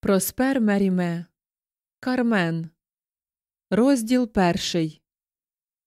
Проспер Меріме. Кармен. Розділ перший.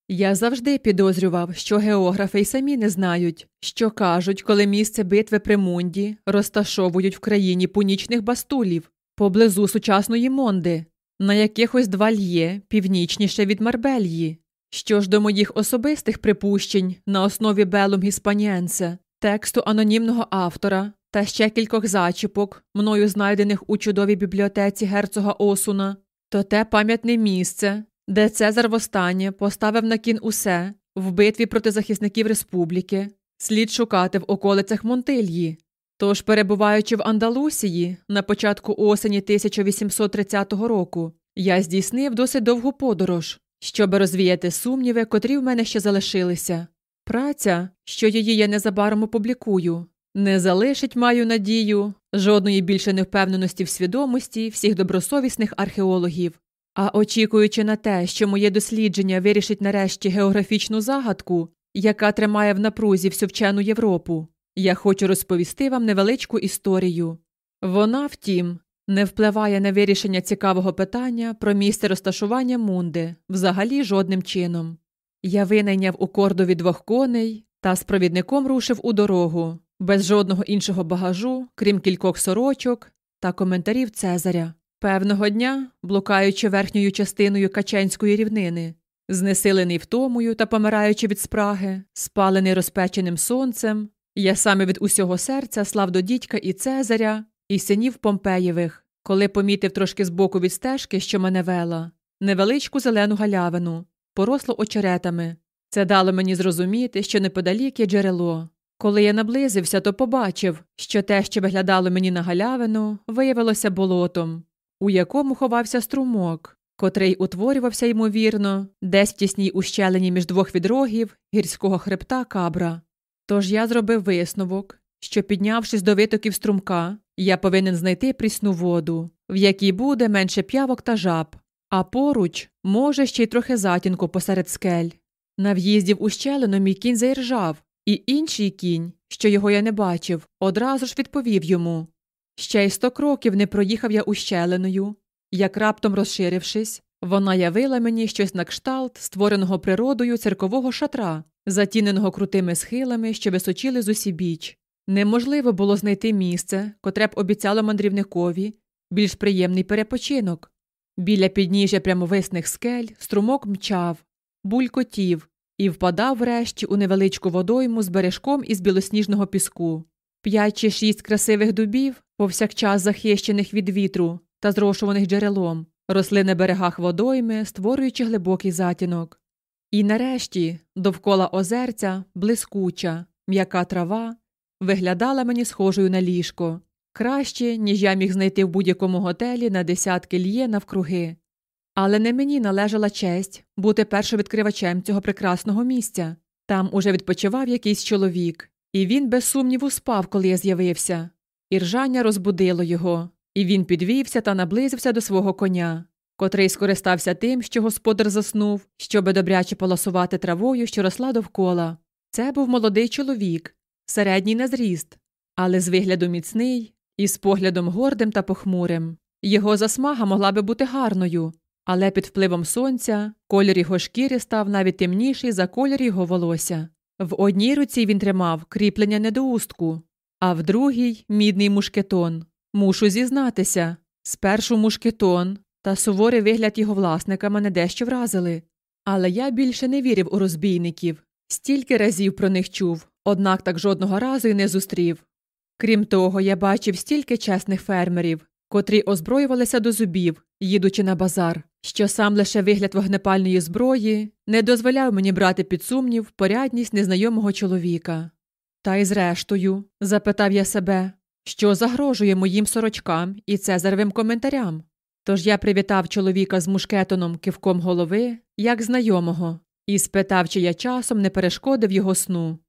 Я завжди підозрював, що географи й самі не знають, що кажуть, коли місце битви при Мунді розташовують в країні пунічних бастулів поблизу сучасної Монди, на якихось два льє північніше від Марбельї. Що ж до моїх особистих припущень на основі Белум Гіспаніенсе, тексту анонімного автора та ще кількох зачіпок, мною знайдених у чудовій бібліотеці герцога Осуна, то те пам'ятне місце, де Цезар востаннє поставив на кін усе в битві проти захисників республіки, слід шукати в околицях Монтильї. Тож, перебуваючи в Андалусії на початку осені 1830 року, я здійснив досить довгу подорож, щоб розвіяти сумніви, котрі в мене ще залишилися. Праця, що її я незабаром опублікую, не залишить, маю надію, жодної більше невпевненості в свідомості всіх добросовісних археологів. А очікуючи на те, що моє дослідження вирішить нарешті географічну загадку, яка тримає в напрузі всю вчену Європу, я хочу розповісти вам невеличку історію. Вона, втім, не впливає на вирішення цікавого питання про місце розташування Мунди взагалі жодним чином. Я винайняв у кордові двох коней та з провідником рушив у дорогу, без жодного іншого багажу, крім кількох сорочок та коментарів Цезаря. Певного дня, блукаючи верхньою частиною Каченської рівнини, знесилений втомою та помираючи від спраги, спалений розпеченим сонцем, я саме від усього серця слав до дідька і Цезаря, і синів Помпеєвих, коли помітив трошки збоку від стежки, що мене вела, невеличку зелену галявину, поросло очеретами. Це дало мені зрозуміти, що неподалік є джерело. Коли я наблизився, то побачив, що те, що виглядало мені на галявину, виявилося болотом, у якому ховався струмок, котрий утворювався, ймовірно, десь в тісній ущелині між двох відрогів гірського хребта кабра. Тож я зробив висновок, що, піднявшись до витоків струмка, я повинен знайти прісну воду, в якій буде менше п'явок та жаб, а поруч, може, ще й трохи затінку посеред скель. На в'їзді в ущелину мій кінь заіржав, і інший кінь, що його я не бачив, одразу ж відповів йому. Ще й сто кроків не проїхав я ущелиною, як раптом розширившись, вона явила мені щось на кшталт, створеного природою церкового шатра, затіненого крутими схилами, що височили з усібіч. Неможливо було знайти місце, котре б обіцяло мандрівникові, більш приємний перепочинок. Біля підніжжя прямовисних скель струмок мчав, булькотів і впадав врешті у невеличку водойму з бережком із білосніжного піску. П'ять чи шість красивих дубів, повсякчас захищених від вітру та зрошуваних джерелом, росли на берегах водойми, створюючи глибокий затінок. І нарешті, довкола озерця, блискуча, м'яка трава, виглядала мені схожою на ліжко, краще, ніж я міг знайти в будь-якому готелі на десятки льє навкруги. Але не мені належала честь бути першовідкривачем цього прекрасного місця. Там уже відпочивав якийсь чоловік, і він без сумніву спав, коли я з'явився. Іржання розбудило його, і він підвівся та наблизився до свого коня, котрий скористався тим, що господар заснув, щоби добряче полосувати травою, що росла довкола. Це був молодий чоловік, середній на зріст, але з вигляду міцний і з поглядом гордим та похмурим. Його засмага могла би бути гарною, але під впливом сонця колір його шкіри став навіть темніший за колір його волосся. В одній руці він тримав кріплення недоустку, а в другій мідний мушкетон. Мушу зізнатися спершу мушкетон та суворий вигляд його власника мене дещо вразили. Але я більше не вірив у розбійників, стільки разів про них чув, однак так жодного разу й не зустрів. Крім того, я бачив стільки чесних фермерів, котрі озброювалися до зубів, їдучи на базар, що сам лише вигляд вогнепальної зброї не дозволяв мені брати під сумнів порядність незнайомого чоловіка. Та й зрештою, запитав я себе, що загрожує моїм сорочкам і цезаревим коментарям. Тож я привітав чоловіка з мушкетоном кивком голови, як знайомого, і спитав, чи я часом не перешкодив його сну.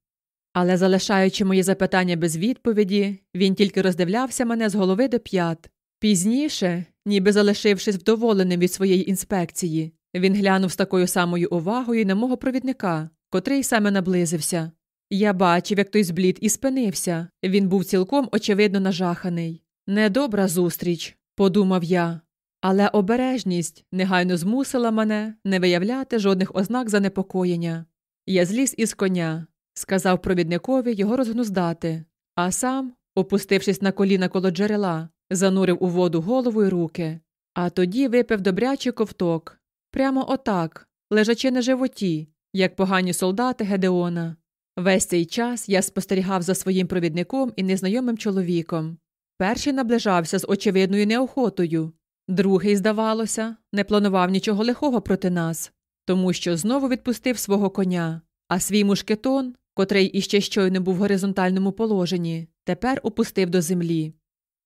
Але, залишаючи мої запитання без відповіді, він тільки роздивлявся мене з голови до п'ят. Пізніше, ніби залишившись вдоволеним від своєї інспекції, він глянув з такою самою увагою на мого провідника, котрий саме наблизився. Я бачив, як той зблід і спинився. Він був цілком очевидно нажаханий. Недобра зустріч, подумав я, але обережність негайно змусила мене не виявляти жодних ознак занепокоєння. Я зліз із коня, сказав провідникові його розгнуздати, а сам, опустившись на коліна коло джерела, занурив у воду голову й руки, а тоді випив добрячий ковток, прямо отак, лежачи на животі, як погані солдати Гедеона. Весь цей час я спостерігав за своїм провідником і незнайомим чоловіком. Перший наближався з очевидною неохотою, другий, здавалося, не планував нічого лихого проти нас, тому що знову відпустив свого коня, а свій мушкетон, котрий іще щойно був в горизонтальному положенні, тепер опустив до землі.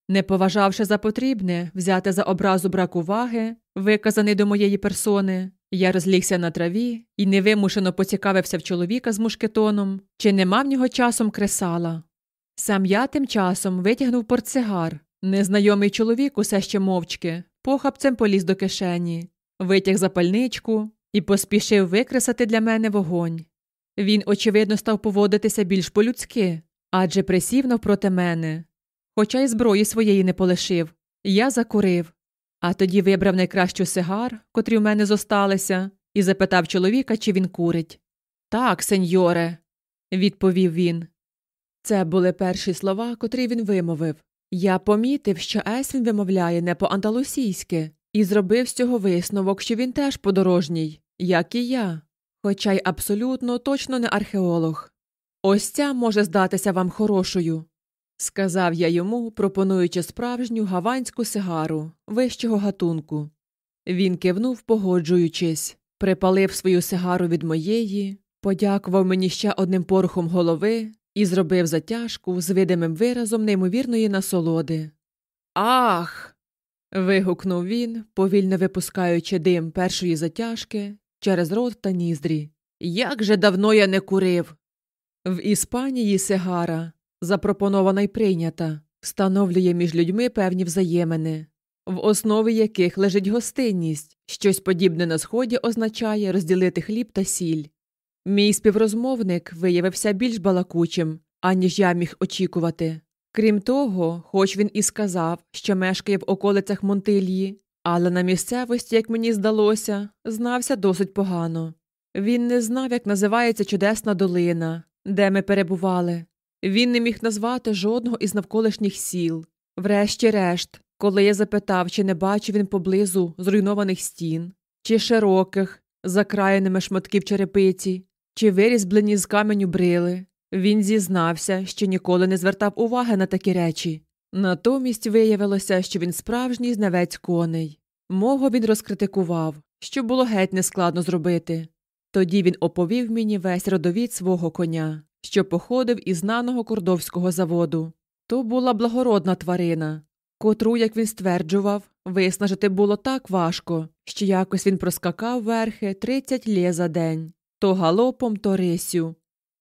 Не поважавши за потрібне взяти за образу брак уваги, виказаний до моєї персони, я розлігся на траві і невимушено поцікавився в чоловіка з мушкетоном, чи нема в нього часом кресала. Сам я тим часом витягнув портсигар. Незнайомий чоловік усе ще мовчки, похапцем поліз до кишені, витяг запальничку і поспішив викресати для мене вогонь. Він, очевидно, став поводитися більш по-людськи, адже присів навпроти мене. Хоча й зброї своєї не полишив, я закурив, а тоді вибрав найкращу сигар, котрі в мене зосталися, і запитав чоловіка, чи він курить. Так, сеньоре, відповів він. Це були перші слова, котрі він вимовив. Я помітив, що Ес він вимовляє не по андалусійськи, і зробив з цього висновок, що він теж подорожній, як і я, хоча й абсолютно точно не археолог. Ось ця може здатися вам хорошою, сказав я йому, пропонуючи справжню гаванську сигару вищого гатунку. Він кивнув, погоджуючись, припалив свою сигару від моєї, подякував мені ще одним порохом голови і зробив затяжку з видимим виразом неймовірної насолоди. Ах. вигукнув він, повільно випускаючи дим першої затяжки через рот та ніздрі. Як же давно я не курив. В Іспанії сигара, запропонована й прийнята, встановлює між людьми певні взаємини, в основі яких лежить гостинність, щось подібне на сході означає розділити хліб та сіль. Мій співрозмовник виявився більш балакучим, аніж я міг очікувати. Крім того, хоч він і сказав, що мешкає в околицях Монтильї, але на місцевості, як мені здалося, знався досить погано. Він не знав, як називається чудесна долина, де ми перебували. Він не міг назвати жодного із навколишніх сіл. Врешті-решт, коли я запитав, чи не бачив він поблизу зруйнованих стін, чи широких, закраєними шматків черепиці, чи вирізблені з каменю брили, він зізнався, що ніколи не звертав уваги на такі речі. Натомість виявилося, що він справжній знавець коней. Мого він розкритикував, що було геть нескладно зробити. Тоді він оповів мені весь родовід свого коня, що походив із знаного кордовського заводу. То була благородна тварина, котру, як він стверджував, виснажити було так важко, що якось він проскакав верхи 30 лє за день то галопом, то рисю.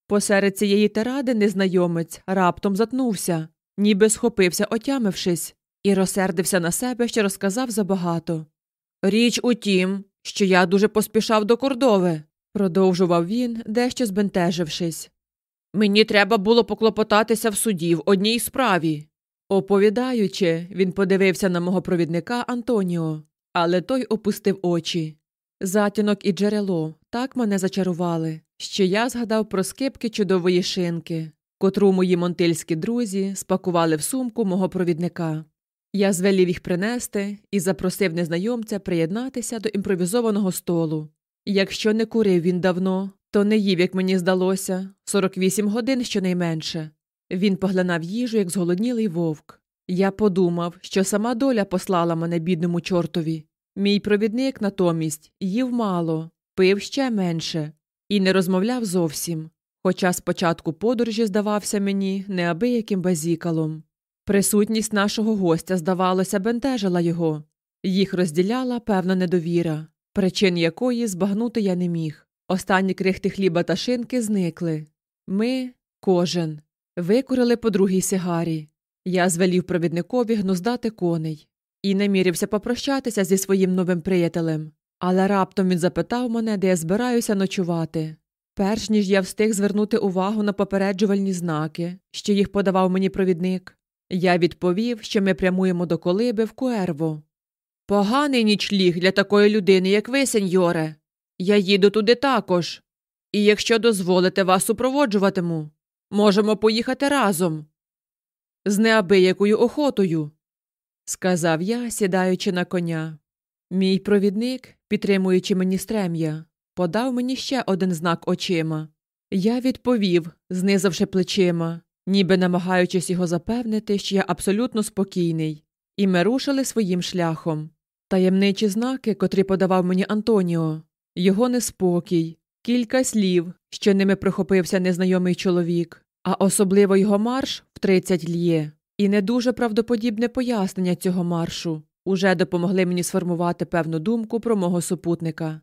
Посеред цієї тиради незнайомець раптом затнувся, ніби схопився, отямившись, і розсердився на себе, що розказав забагато. Річ у тім, що я дуже поспішав до Кордови, продовжував він, дещо збентежившись. Мені треба було поклопотатися в суді в одній справі. Оповідаючи, він подивився на мого провідника Антоніо, але той опустив очі. Затінок і джерело так мене зачарували, що я згадав про скипки чудової шинки, котру мої монтильські друзі спакували в сумку мого провідника. Я звелів їх принести і запросив незнайомця приєднатися до імпровізованого столу. Якщо не курив він давно, то не їв, як мені здалося, 48 годин щонайменше. Він поглинав їжу, як зголоднілий вовк. Я подумав, що сама доля послала мене бідному чортові. Мій провідник натомість їв мало, пив ще менше і не розмовляв зовсім, хоча спочатку подорожі здавався мені неабияким базікалом. Присутність нашого гостя, здавалося, бентежила його, їх розділяла певна недовіра, причин якої збагнути я не міг. Останні крихти хліба та шинки зникли. Ми, кожен, викурили по другій сигарі. Я звелів провідникові гнуздати коней і намірився попрощатися зі своїм новим приятелем, але раптом він запитав мене, де я збираюся ночувати. Перш ніж я встиг звернути увагу на попереджувальні знаки, що їх подавав мені провідник, Я відповів, що ми прямуємо до колиби в Куерво. Поганий нічліг для такої людини, як ви, сеньоре. Я їду туди також. І якщо дозволите, вас супроводжуватиму. Можемо поїхати разом. З неабиякою охотою, сказав я, сідаючи на коня. Мій провідник, підтримуючи мені стрем'я, подав мені ще один знак очима. Я відповів, знизавши плечима, ніби намагаючись його запевнити, що я абсолютно спокійний, і ми рушили своїм шляхом. Таємничі знаки, котрі подавав мені Антоніо, його неспокій, кілька слів, що ними прихопився незнайомий чоловік, а особливо його марш в 30 льє, і не дуже правдоподібне пояснення цього маршу уже допомогли мені сформувати певну думку про мого супутника.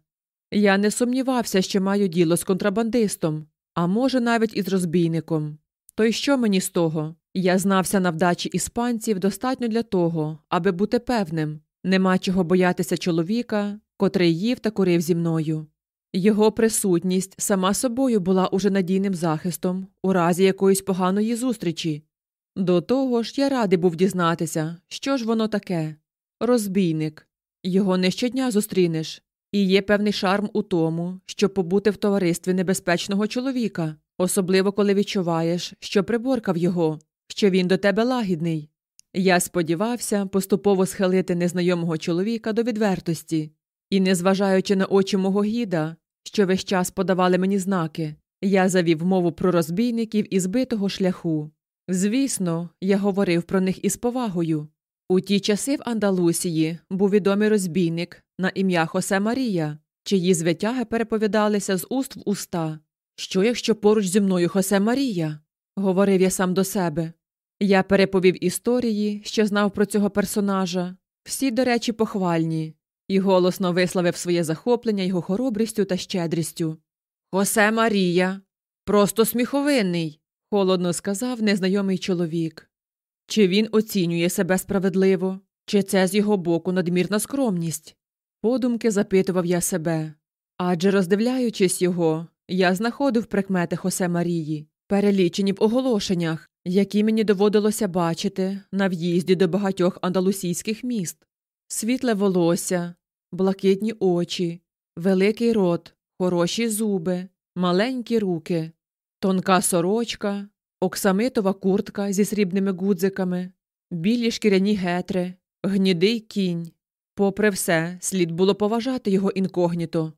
Я не сумнівався, що маю діло з контрабандистом, а може, навіть із розбійником. То й що мені з того? Я знався на вдачі іспанців достатньо для того, аби бути певним, нема чого боятися чоловіка, котрий їв та курив зі мною. Його присутність сама собою була уже надійним захистом у разі якоїсь поганої зустрічі. До того ж, я радий був дізнатися, що ж воно таке розбійник. Його не щодня зустрінеш, і є певний шарм у тому, щоб побути в товаристві небезпечного чоловіка, особливо коли відчуваєш, що приборкав його, що він до тебе лагідний. Я сподівався поступово схилити незнайомого чоловіка до відвертості, і, незважаючи на очі мого гіда, що весь час подавали мені знаки, я завів мову про розбійників і збитого шляху. Звісно, я говорив про них із повагою. У ті часи в Андалусії був відомий розбійник на ім'я Хосе Марія, чиї звитяги переповідалися з уст в уста. Що, якщо поруч зі мною Хосе Марія? говорив я сам до себе. Я переповів історії, що знав про цього персонажа, всі, до речі, похвальні, і голосно висловив своє захоплення його хоробрістю та щедрістю. Хосе Марія, просто сміховинний, холодно сказав незнайомий чоловік. Чи він оцінює себе справедливо, чи це з його боку надмірна скромність? Подумки запитував я себе. Адже, роздивляючись його, я знаходив прикмети Хосе Марії, перелічені в оголошеннях, які мені доводилося бачити на в'їзді до багатьох андалусійських міст світле волосся, блакитні очі, великий рот, хороші зуби, маленькі руки, тонка сорочка, оксамитова куртка зі срібними гудзиками, білі шкіряні гетри, гнідий кінь. Попри все, слід було поважати його інкогніто.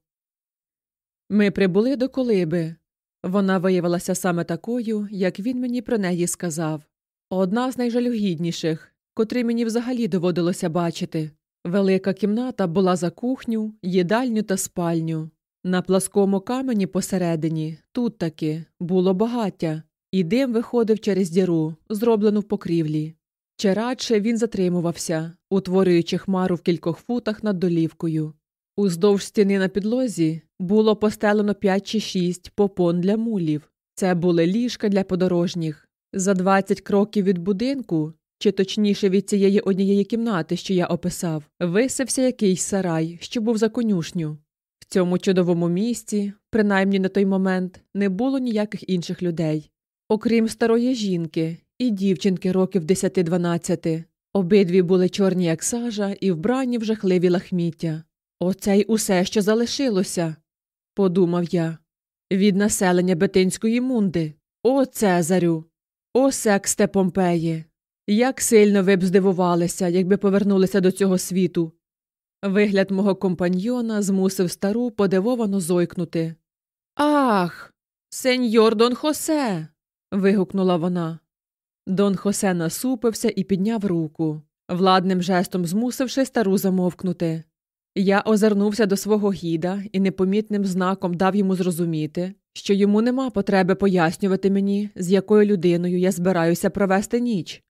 Ми прибули до колиби. Вона виявилася саме такою, як він мені про неї сказав. Одна з найжалюгідніших, котрі мені взагалі доводилося бачити. Велика кімната була за кухню, їдальню та спальню. На пласкому камені посередині, тут таки, було багаття, і дим виходив через діру, зроблену в покрівлі. Чи радше він затримувався, утворюючи хмару в кількох футах над долівкою. Уздовж стіни на підлозі було постелено п'ять чи шість попон для мулів. Це були ліжка для подорожніх. За двадцять кроків від будинку, чи точніше від цієї однієї кімнати, що я описав, висився якийсь сарай, що був за конюшню. В цьому чудовому місці, принаймні на той момент, не було ніяких інших людей. Окрім старої жінки і дівчинки років 10-12. Обидві були чорні, як сажа, і вбрані в жахливі лахміття. Оце й усе, що залишилося, подумав я. Від населення Бетинської мунди. О, Цезарю! О, сексте Помпеї! Як сильно ви б здивувалися, якби повернулися до цього світу. Вигляд мого компаньйона змусив стару подивовано зойкнути. Ах, сеньор Дон Хосе вигукнула вона. Дон Хосе насупився і підняв руку, владним жестом змусивши стару замовкнути. Я озирнувся до свого гіда і непомітним знаком дав йому зрозуміти, що йому нема потреби пояснювати мені, з якою людиною я збираюся провести ніч.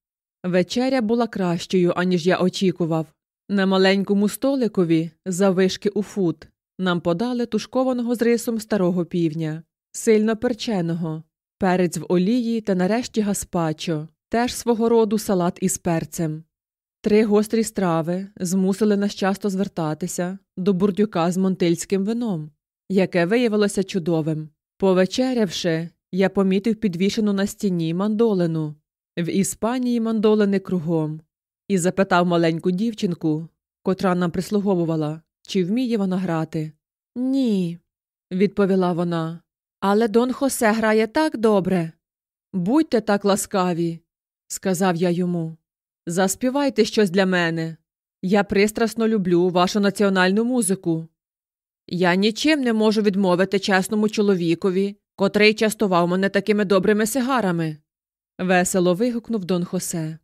Вечеря була кращою, аніж я очікував. На маленькому столикові, завишки у фут, нам подали тушкованого з рисом старого півня, сильно перченого, перець в олії та нарешті гаспачо, теж свого роду салат із перцем. Три гострі страви змусили нас часто звертатися до бурдюка з монтильським вином, яке виявилося чудовим. Повечерявши, я помітив підвішену на стіні мандолину. В Іспанії мандолини кругом. І запитав маленьку дівчинку, котра нам прислуговувала, чи вміє вона грати. Ні, відповіла вона. Але Дон Хосе грає так добре. Будьте так ласкаві, сказав я йому. Заспівайте щось для мене. Я пристрасно люблю вашу національну музику. Я нічим не можу відмовити чесному чоловікові, котрий частував мене такими добрими сигарами. Весело вигукнув Дон Хосе.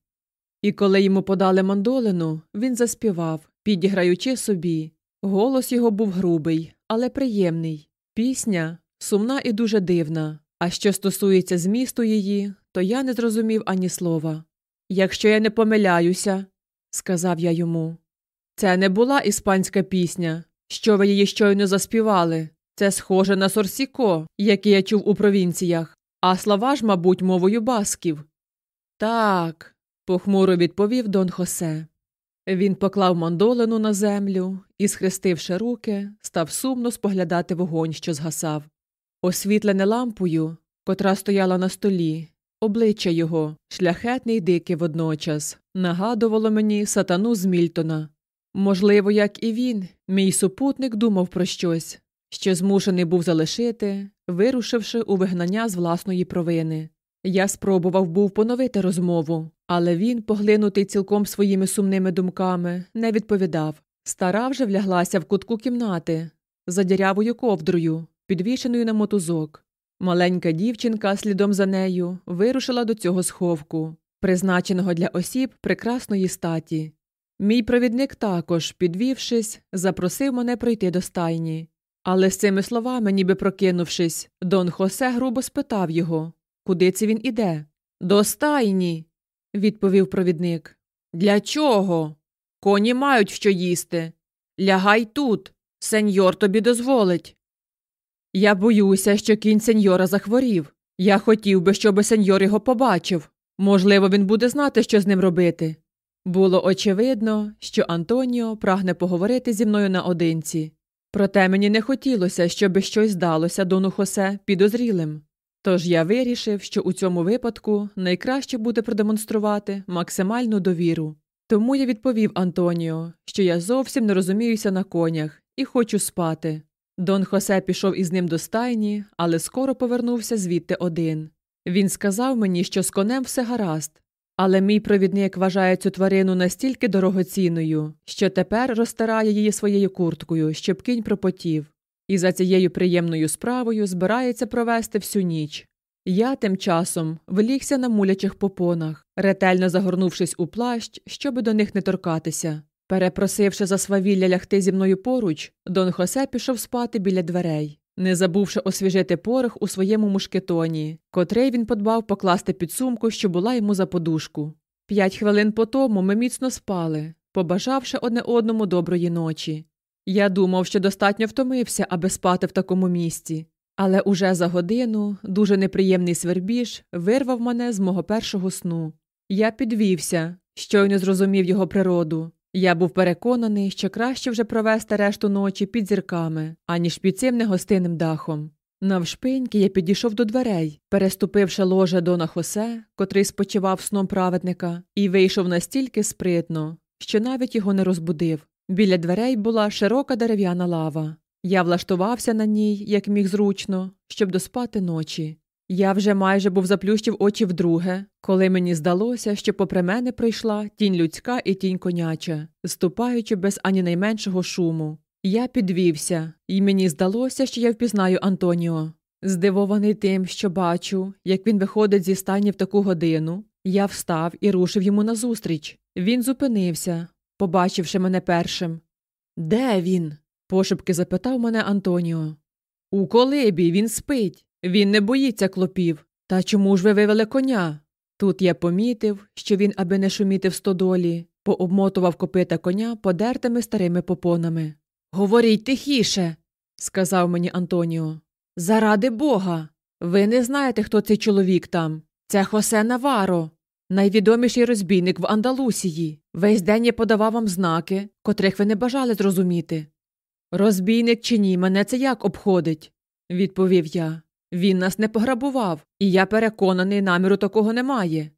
І коли йому подали мандолину, він заспівав, підіграючи собі. Голос його був грубий, але приємний. Пісня сумна і дуже дивна. А що стосується змісту її, то я не зрозумів ані слова. Якщо я не помиляюся, сказав я йому, це не була іспанська пісня, що ви її щойно заспівали. Це схоже на сорсіко, який я чув у провінціях, а слова ж, мабуть, мовою басків. Так, похмуро відповів Дон Хосе. Він поклав мандолину на землю і, схрестивши руки, став сумно споглядати вогонь, що згасав. Освітлене лампою, котра стояла на столі, обличчя його, шляхетне й дике водночас, нагадувало мені сатану з Мільтона. Можливо, як і він, мій супутник думав про щось, що змушений був залишити, вирушивши у вигнання з власної провини. Я спробував був поновити розмову, але він, поглинутий цілком своїми сумними думками, не відповідав. Стара вже вляглася в кутку кімнати, за дірявою ковдрою, підвішеною на мотузок. Маленька дівчинка, слідом за нею, вирушила до цього сховку, призначеного для осіб прекрасної статі. Мій провідник також, підвівшись, запросив мене пройти до стайні. Але з цими словами, ніби прокинувшись, Дон Хосе грубо спитав його, куди це він іде. До стайні, відповів провідник. Для чого? Коні мають що їсти. Лягай тут. Сеньор тобі дозволить. Я боюся, що кінь сеньора захворів. Я хотів би, щоб сеньор його побачив. Можливо, він буде знати, що з ним робити. Було очевидно, що Антоніо прагне поговорити зі мною наодинці. Проте мені не хотілося, щоби щось здалося Дону Хосе підозрілим. Тож я вирішив, що у цьому випадку найкраще буде продемонструвати максимальну довіру. Тому я відповів Антоніо, що я зовсім не розуміюся на конях і хочу спати. Дон Хосе пішов із ним до стайні, але скоро повернувся звідти один. Він сказав мені, що з конем все гаразд, але мій провідник вважає цю тварину настільки дорогоцінною, що тепер розтирає її своєю курткою, щоб кінь пропотів, і за цією приємною справою збирається провести всю ніч. Я тим часом влігся на мулячих попонах, ретельно загорнувшись у плащ, щоби до них не торкатися. Перепросивши за свавілля лягти зі мною поруч, Дон Хосе пішов спати біля дверей, не забувши освіжити порох у своєму мушкетоні, котрий він подбав покласти під сумку, що була йому за подушку. П'ять хвилин по тому ми міцно спали, побажавши одне одному доброї ночі. Я думав, що достатньо втомився, аби спати в такому місці, але уже за годину дуже неприємний свербіж вирвав мене з мого першого сну. Я підвівся, щойно зрозумів його природу. Я був переконаний, що краще вже провести решту ночі під зірками, аніж під цим негостинним дахом. Навшпиньки я підійшов до дверей, переступивши ложе Дона Хосе, котрий спочивав сном праведника, і вийшов настільки спритно, що навіть його не розбудив. Біля дверей була широка дерев'яна лава. Я влаштувався на ній, як міг зручно, щоб доспати ночі. Я вже майже був заплющив очі вдруге, коли мені здалося, що попри мене прийшла тінь людська і тінь коняча, ступаючи без ані найменшого шуму. Я підвівся, і мені здалося, що я впізнаю Антоніо. Здивований тим, що бачу, як він виходить зі стані в таку годину, я встав і рушив йому назустріч. Він зупинився, побачивши мене першим. Де він? пошепки запитав мене Антоніо. У колибі він спить. Він не боїться клопів. Та чому ж ви вивели коня? Тут я помітив, що він, аби не шуміти в стодолі, пообмотував копита коня подертими старими попонами. Говоріть тихіше, сказав мені Антоніо. Заради бога. Ви не знаєте, хто цей чоловік там. Це Хосе Наваро, найвідоміший розбійник в Андалусії. Весь день я подавав вам знаки, котрих ви не бажали зрозуміти. Розбійник чи ні, мене це як обходить, відповів я. Він нас не пограбував, і я переконаний, наміру такого немає.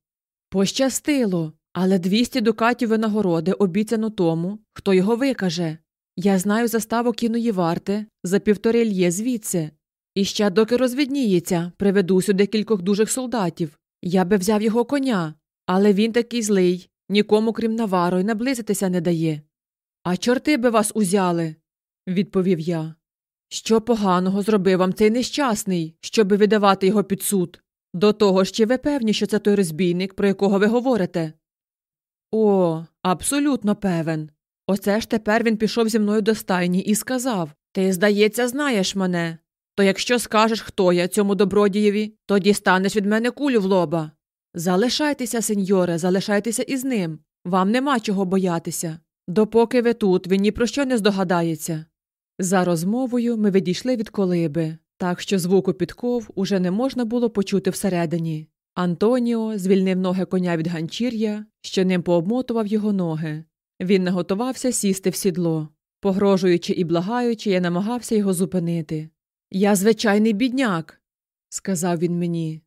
Пощастило, але 200 дукатів винагороди обіцяно тому, хто його викаже. Я знаю заставу кіної варти за півтори льє звідси. І ще доки розвідніється, приведу сюди кількох дужих солдатів. Я би взяв його коня, але він такий злий, нікому, крім Наваро, й наблизитися не дає. А чорти би вас узяли, відповів я. Що поганого зробив вам цей нещасний, щоби видавати його під суд? До того ж, чи ви певні, що це той розбійник, про якого ви говорите? О, абсолютно певен. Оце ж тепер він пішов зі мною до стайні і сказав Ти, здається, знаєш мене. То якщо скажеш, хто я цьому добродієві, то дістанеш від мене кулю в лоба. Залишайтеся, сеньоре, залишайтеся із ним. Вам нема чого боятися. Допоки ви тут, він ні про що не здогадається. За розмовою ми відійшли від колиби, так що звуку підков уже не можна було почути всередині. Антоніо звільнив ноги коня від ганчір'я, що ним пообмотував його ноги. Він наготувався сісти в сідло. Погрожуючи і благаючи, я намагався його зупинити. Я звичайний бідняк, сказав він мені.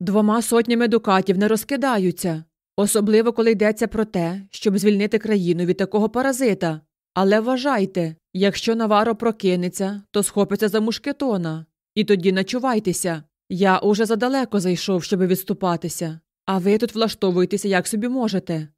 Двома сотнями дукатів не розкидаються, особливо коли йдеться про те, щоб звільнити країну від такого паразита. Але вважайте, якщо Наваро прокинеться, то схопиться за мушкетона. І тоді начувайтеся. Я уже задалеко зайшов, щоб відступатися, а ви тут влаштовуєтеся, як собі можете.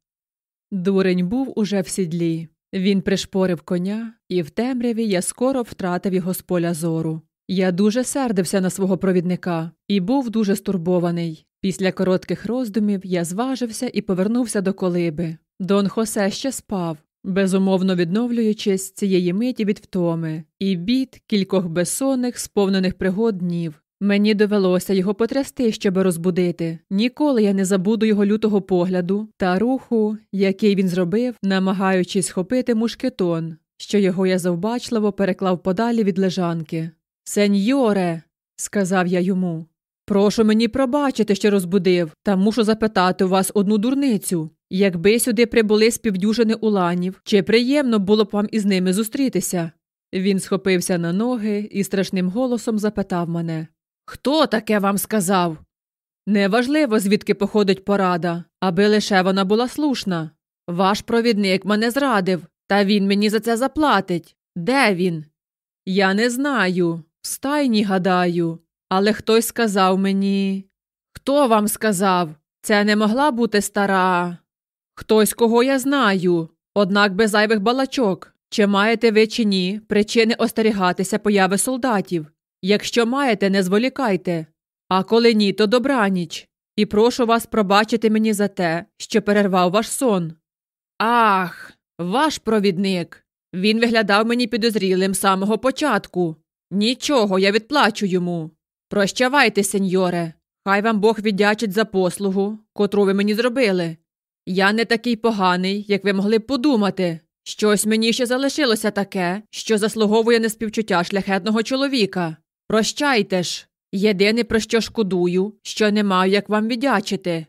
Дурень був уже в сідлі. Він пришпорив коня, і в темряві я скоро втратив його з поля зору. Я дуже сердився на свого провідника і був дуже стурбований. Після коротких роздумів я зважився і повернувся до колиби. Дон Хосе ще спав, безумовно відновлюючись цієї миті від втоми, і бід кількох безсонних, сповнених пригод днів. Мені довелося його потрясти, щоб розбудити. Ніколи я не забуду його лютого погляду та руху, який він зробив, намагаючись схопити мушкетон, що його я завбачливо переклав подалі від лежанки. Сеньоре, сказав я йому, прошу мені пробачити, що розбудив, та мушу запитати у вас одну дурницю. Якби сюди прибули співдюжини уланів, чи приємно було б вам із ними зустрітися? Він схопився на ноги і страшним голосом запитав мене Хто таке вам сказав? Неважливо, звідки походить порада, аби лише вона була слушна. Ваш провідник мене зрадив, та він мені за це заплатить. Де він? Я не знаю. В стайні гадаю. Але хтось сказав мені. Хто вам сказав? Це не могла бути стара. Хтось, кого я знаю, однак без зайвих балачок. Чи маєте ви чи ні причини остерігатися появи солдатів? Якщо маєте, не зволікайте. А коли ні, то добраніч. І прошу вас пробачити мені за те, що перервав ваш сон. Ах, ваш провідник. Він виглядав мені підозрілим з самого початку. Нічого, я відплачу йому. Прощавайте, сеньоре. Хай вам Бог віддячить за послугу, котру ви мені зробили. Я не такий поганий, як ви могли б подумати. Щось мені ще залишилося таке, що заслуговує на співчуття шляхетного чоловіка. Прощайте ж. Єдине, про що шкодую, що не маю як вам віддячити.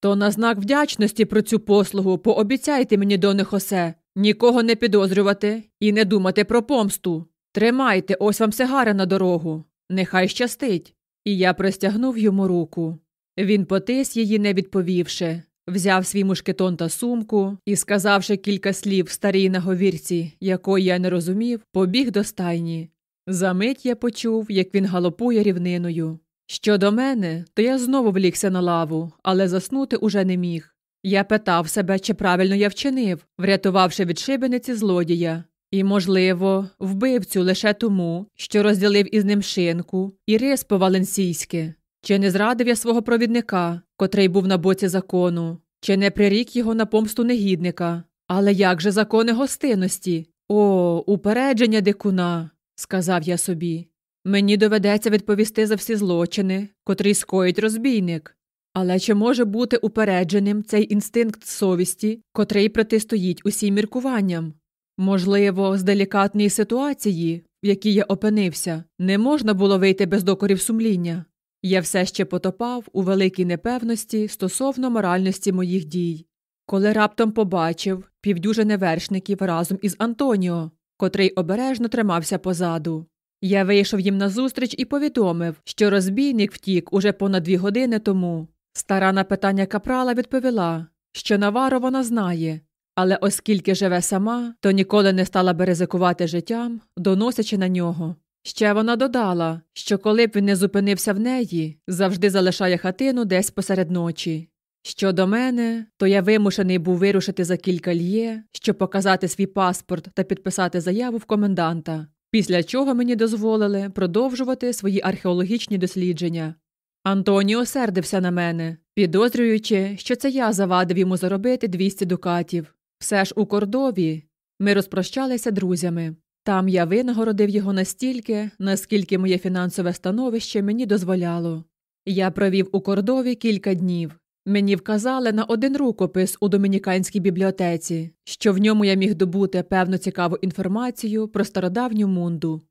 То на знак вдячності про цю послугу пообіцяйте мені, доне Хосе, нікого не підозрювати і не думати про помсту. Тримайте, ось вам сигари на дорогу. Нехай щастить. І я простягнув йому руку. Він потис її, не відповівши, взяв свій мушкетон та сумку і, сказавши кілька слів старій наговірці, якої я не розумів, побіг до стайні. Замить я почув, як він галопує рівниною. Щодо мене, то я знову влігся на лаву, але заснути уже не міг. Я питав себе, чи правильно я вчинив, врятувавши від шибениці злодія, і, можливо, вбивцю лише тому, що розділив із ним шинку і рис по валенсійськи. Чи не зрадив я свого провідника, котрий був на боці закону, чи не прирік його на помсту негідника? Але як же закони гостинності? О, упередження дикуна сказав я собі. Мені доведеться відповісти за всі злочини, котрі скоїть розбійник. Але чи може бути упередженим цей інстинкт совісті, котрий протистоїть усім міркуванням? Можливо, з делікатної ситуації, в якій я опинився, не можна було вийти без докорів сумління. Я все ще потопав у великій непевності стосовно моральності моїх дій, коли раптом побачив півдюжини вершників разом із Антоніо, котрий обережно тримався позаду. Я вийшов їм назустріч і повідомив, що розбійник втік уже понад дві години тому. Стара на питання капрала відповіла, що Наваро вона знає, але оскільки живе сама, то ніколи не стала би ризикувати життям, доносячи на нього. Ще вона додала, що коли б він не зупинився в неї, завжди залишає хатину десь посеред ночі. Щодо мене, то я вимушений був вирушити за кілька льє, щоб показати свій паспорт та підписати заяву в коменданта, після чого мені дозволили продовжувати свої археологічні дослідження. Антоніо сердився на мене, підозрюючи, що це я завадив йому заробити 200 дукатів. Все ж у кордові ми розпрощалися друзями. Там я винагородив його настільки, наскільки моє фінансове становище мені дозволяло. Я провів у кордові кілька днів. Мені вказали на один рукопис у домініканській бібліотеці, що в ньому я міг добути певну цікаву інформацію про стародавню мунду.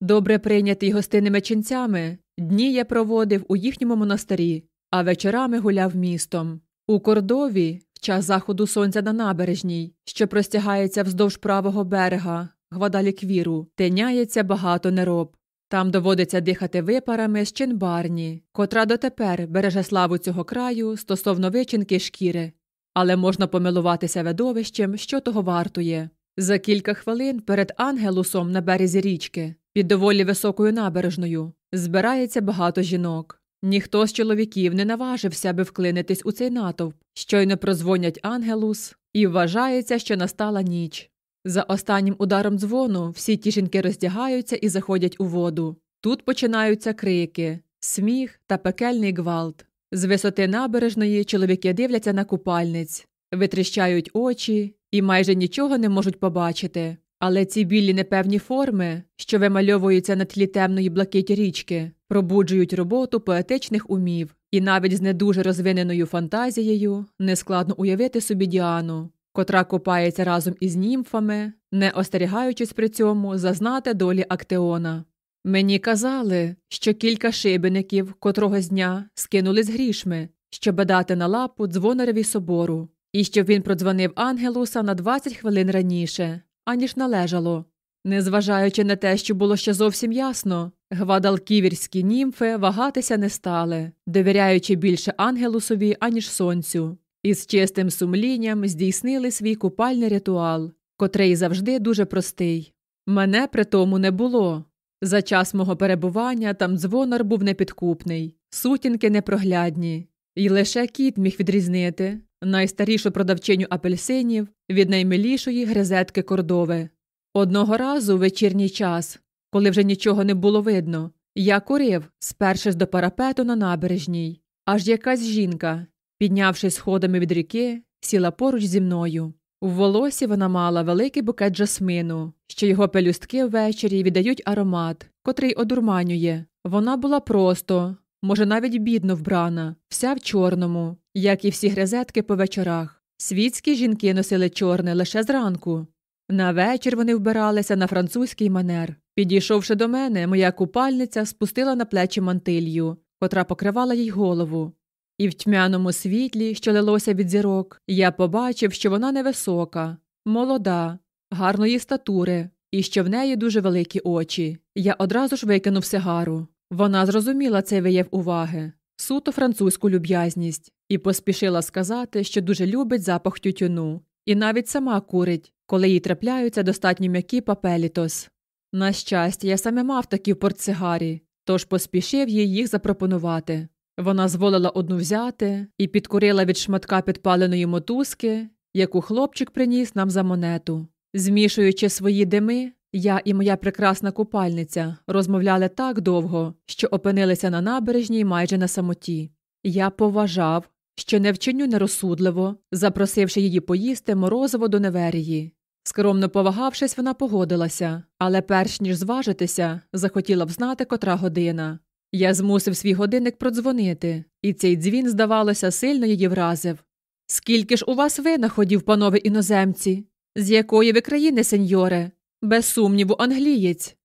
Добре прийнятий гостинними ченцями, дні я проводив у їхньому монастирі, а вечорами гуляв містом. У кордові, в час заходу сонця на набережній, що простягається вздовж правого берега, Гвадаліквіру, теняється багато нероб. Там доводиться дихати випарами з чинбарні, котра дотепер береже славу цього краю стосовно вичинки шкіри, але можна помилуватися видовищем, що того вартує. За кілька хвилин перед Ангелусом на березі річки, під доволі високою набережною, збирається багато жінок. Ніхто з чоловіків не наважився би вклинитись у цей натовп, щойно прозвонять Ангелус, і вважається, що настала ніч. За останнім ударом дзвону всі ті жінки роздягаються і заходять у воду. Тут починаються крики, сміх та пекельний гвалт. З висоти набережної чоловіки дивляться на купальниць, витріщають очі і майже нічого не можуть побачити. Але ці білі непевні форми, що вимальовуються на тлі темної блакиті річки, пробуджують роботу поетичних умів, і навіть з не дуже розвиненою фантазією нескладно уявити собі Діану, котра копається разом із німфами, не остерігаючись при цьому зазнати долі Актеона. Мені казали, що кілька шибеників котрогось дня скинули з грішми, щоб дати на лапу дзвонареві собору, і щоб він продзвонив Ангелуса на 20 хвилин раніше, аніж належало. Незважаючи на те, що було ще зовсім ясно, гвадалківірські німфи вагатися не стали, довіряючи більше Ангелусові, аніж сонцю і з чистим сумлінням здійснили свій купальний ритуал, котрий завжди дуже простий. Мене при тому не було. За час мого перебування там дзвонар був непідкупний, сутінки непроглядні, і лише кіт міг відрізнити найстарішу продавчиню апельсинів від наймилішої гризетки кордови. Одного разу в вечірній час, коли вже нічого не було видно, я курив, спершись до парапету на набережній, аж якась жінка, Піднявшись сходами від ріки, сіла поруч зі мною. У волосі вона мала великий букет джасмину, що його пелюстки ввечері віддають аромат, котрий одурманює. Вона була просто, може, навіть бідно вбрана, вся в чорному, як і всі грезетки по вечорах. Світські жінки носили чорне лише зранку. На вечір вони вбиралися на французький манер. Підійшовши до мене, моя купальниця спустила на плечі мантилью, котра покривала їй голову. І в тьмяному світлі, що лилося від зірок, я побачив, що вона невисока, молода, гарної статури, і що в неї дуже великі очі. Я одразу ж викинув сигару. Вона зрозуміла цей вияв уваги, суто французьку люб'язність, і поспішила сказати, що дуже любить запах тютюну, і навіть сама курить, коли їй трапляються достатньо м'які папелітос. На щастя, я саме мав такі в портсигарі, тож поспішив їй їх запропонувати. Вона зволила одну взяти і підкурила від шматка підпаленої мотузки, яку хлопчик приніс нам за монету. Змішуючи свої дими, я і моя прекрасна купальниця розмовляли так довго, що опинилися на набережній майже на самоті. Я поважав, що не вчиню нерозсудливо, запросивши її поїсти морозиво до неверії. Скромно повагавшись, вона погодилася, але перш ніж зважитися, захотіла б знати котра година. Я змусив свій годинник продзвонити, і цей дзвін, здавалося, сильно її вразив. Скільки ж у вас винаходів, панове іноземці? З якої ви країни, сеньоре? Без сумніву, англієць.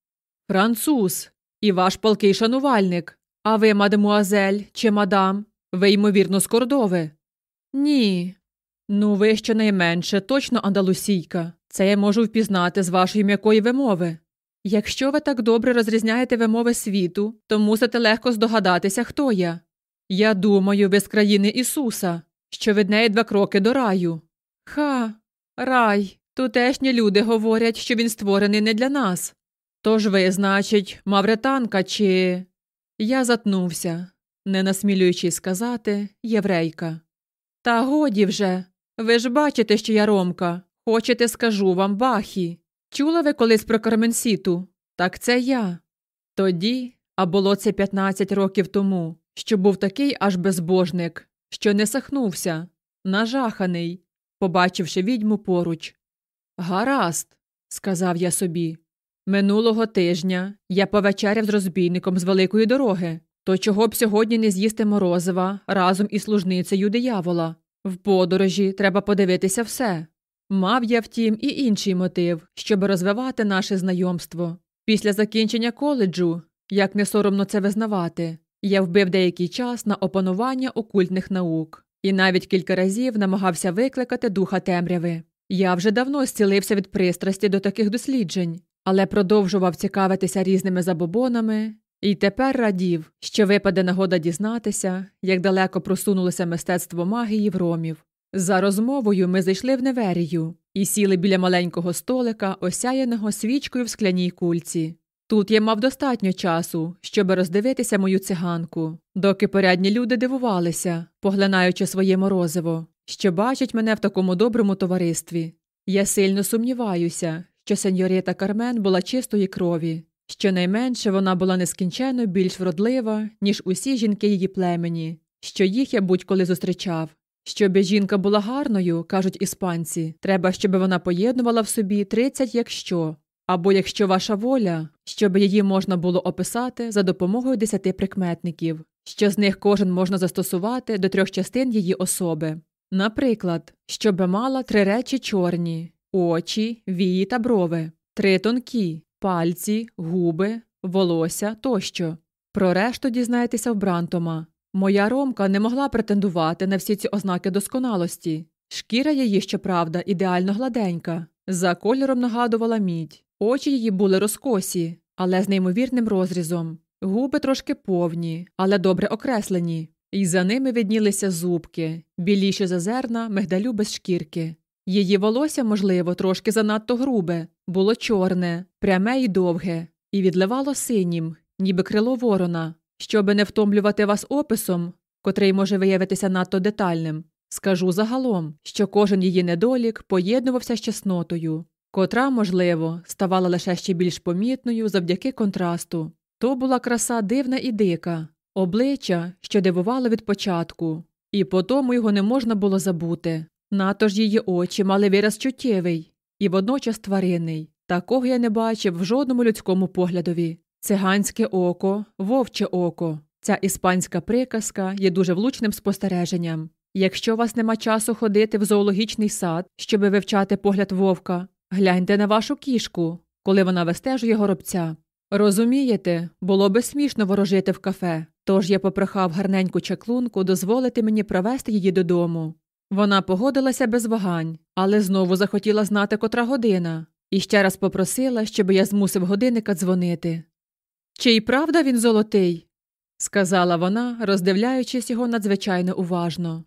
Француз. І ваш полкий шанувальник. А ви, мадемуазель чи мадам, ви, ймовірно, з Кордови? Ні. Ну, ви щонайменше точно андалусійка. Це я можу впізнати з вашої м'якої вимови. Якщо ви так добре розрізняєте вимови світу, то мусите легко здогадатися, хто я. Я думаю, ви з країни Ісуса, що від неї два кроки до раю. Ха, рай, тутешні люди говорять, що він створений не для нас. Тож ви, значить, мавританка чи. Я затнувся, не насмілюючись сказати єврейка. Та годі вже. Ви ж бачите, що я ромка. Хочете, скажу вам бахі. Чула ви колись про Карменсіту? Так це я. Тоді, а було це 15 років тому, що був такий аж безбожник, що не сахнувся, нажаханий, побачивши відьму поруч. Гаразд, сказав я собі. Минулого тижня я повечеряв з розбійником з великої дороги, то чого б сьогодні не з'їсти морозива разом із служницею диявола. В подорожі треба подивитися все. Мав я, втім, і інший мотив, щоб розвивати наше знайомство. Після закінчення коледжу, як не соромно це визнавати, я вбив деякий час на опанування окультних наук і навіть кілька разів намагався викликати духа темряви. Я вже давно зцілився від пристрасті до таких досліджень, але продовжував цікавитися різними забобонами і тепер радів, що випаде нагода дізнатися, як далеко просунулося мистецтво магії в ромів. За розмовою ми зайшли в неверію і сіли біля маленького столика, осяяного свічкою в скляній кульці. Тут я мав достатньо часу, щоб роздивитися мою циганку, доки порядні люди дивувалися, поглинаючи своє морозиво, що бачать мене в такому доброму товаристві. Я сильно сумніваюся, що сеньоріта Кармен була чистої крові, Щонайменше вона була нескінченно більш вродлива, ніж усі жінки її племені, що їх я будь-коли зустрічав. Щоб жінка була гарною, кажуть іспанці, треба, щоб вона поєднувала в собі 30 якщо, або якщо ваша воля, щоб її можна було описати за допомогою десяти прикметників, що з них кожен можна застосувати до трьох частин її особи. Наприклад, щоб мала три речі чорні очі, вії та брови, три тонкі, пальці, губи, волосся тощо. Про решту дізнаєтеся в Брантома. Моя ромка не могла претендувати на всі ці ознаки досконалості. Шкіра її, щоправда, ідеально гладенька, за кольором нагадувала мідь, очі її були розкосі, але з неймовірним розрізом, губи трошки повні, але добре окреслені, і за ними виднілися зубки, біліші за зерна, мигдалю без шкірки. Її волосся, можливо, трошки занадто грубе, було чорне, пряме і довге, і відливало синім, ніби крило ворона. Щоби не втомлювати вас описом, котрий може виявитися надто детальним, скажу загалом, що кожен її недолік поєднувався з чеснотою, котра, можливо, ставала лише ще більш помітною завдяки контрасту. То була краса дивна і дика, обличчя, що дивувало від початку, і по тому його не можна було забути. Нато ж її очі мали вираз чуттєвий і водночас тваринний. Такого я не бачив в жодному людському поглядові. Циганське око, вовче око. Ця іспанська приказка є дуже влучним спостереженням. Якщо у вас нема часу ходити в зоологічний сад, щоби вивчати погляд вовка, гляньте на вашу кішку, коли вона вистежує горобця. Розумієте, було би смішно ворожити в кафе, тож я попрохав гарненьку чаклунку дозволити мені провести її додому. Вона погодилася без вагань, але знову захотіла знати котра година, і ще раз попросила, щоб я змусив годинника дзвонити. Чи й правда він золотий? сказала вона, роздивляючись його надзвичайно уважно.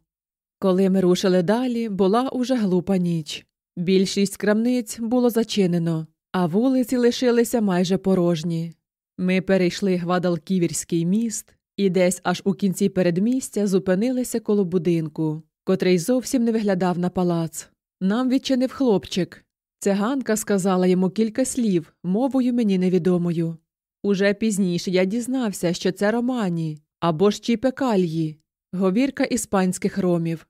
Коли ми рушили далі, була уже глупа ніч. Більшість крамниць було зачинено, а вулиці лишилися майже порожні. Ми перейшли Гвадалківірський міст і десь аж у кінці передмістя зупинилися коло будинку котрий зовсім не виглядав на палац. Нам відчинив хлопчик. Циганка сказала йому кілька слів, мовою мені невідомою. Уже пізніше я дізнався, що це романі або ж чіпекальї, говірка іспанських ромів.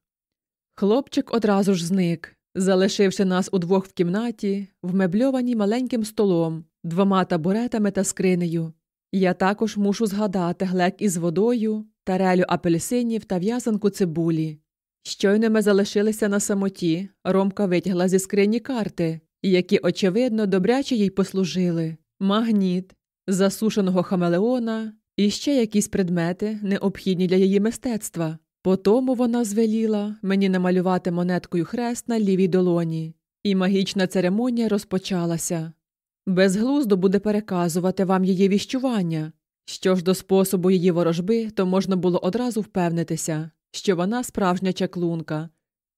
Хлопчик одразу ж зник, залишивши нас удвох в кімнаті, вмебльованій маленьким столом, двома табуретами та скринею. Я також мушу згадати глек із водою, тарелю апельсинів та в'язанку цибулі. Щойно ми залишилися на самоті, Ромка витягла зі скрині карти, які, очевидно, добряче їй послужили магніт, засушеного хамелеона і ще якісь предмети, необхідні для її мистецтва. Потому вона звеліла мені намалювати монеткою хрест на лівій долоні, і магічна церемонія розпочалася. Безглуздо буде переказувати вам її віщування, Що ж до способу її ворожби, то можна було одразу впевнитися, що вона справжня чаклунка,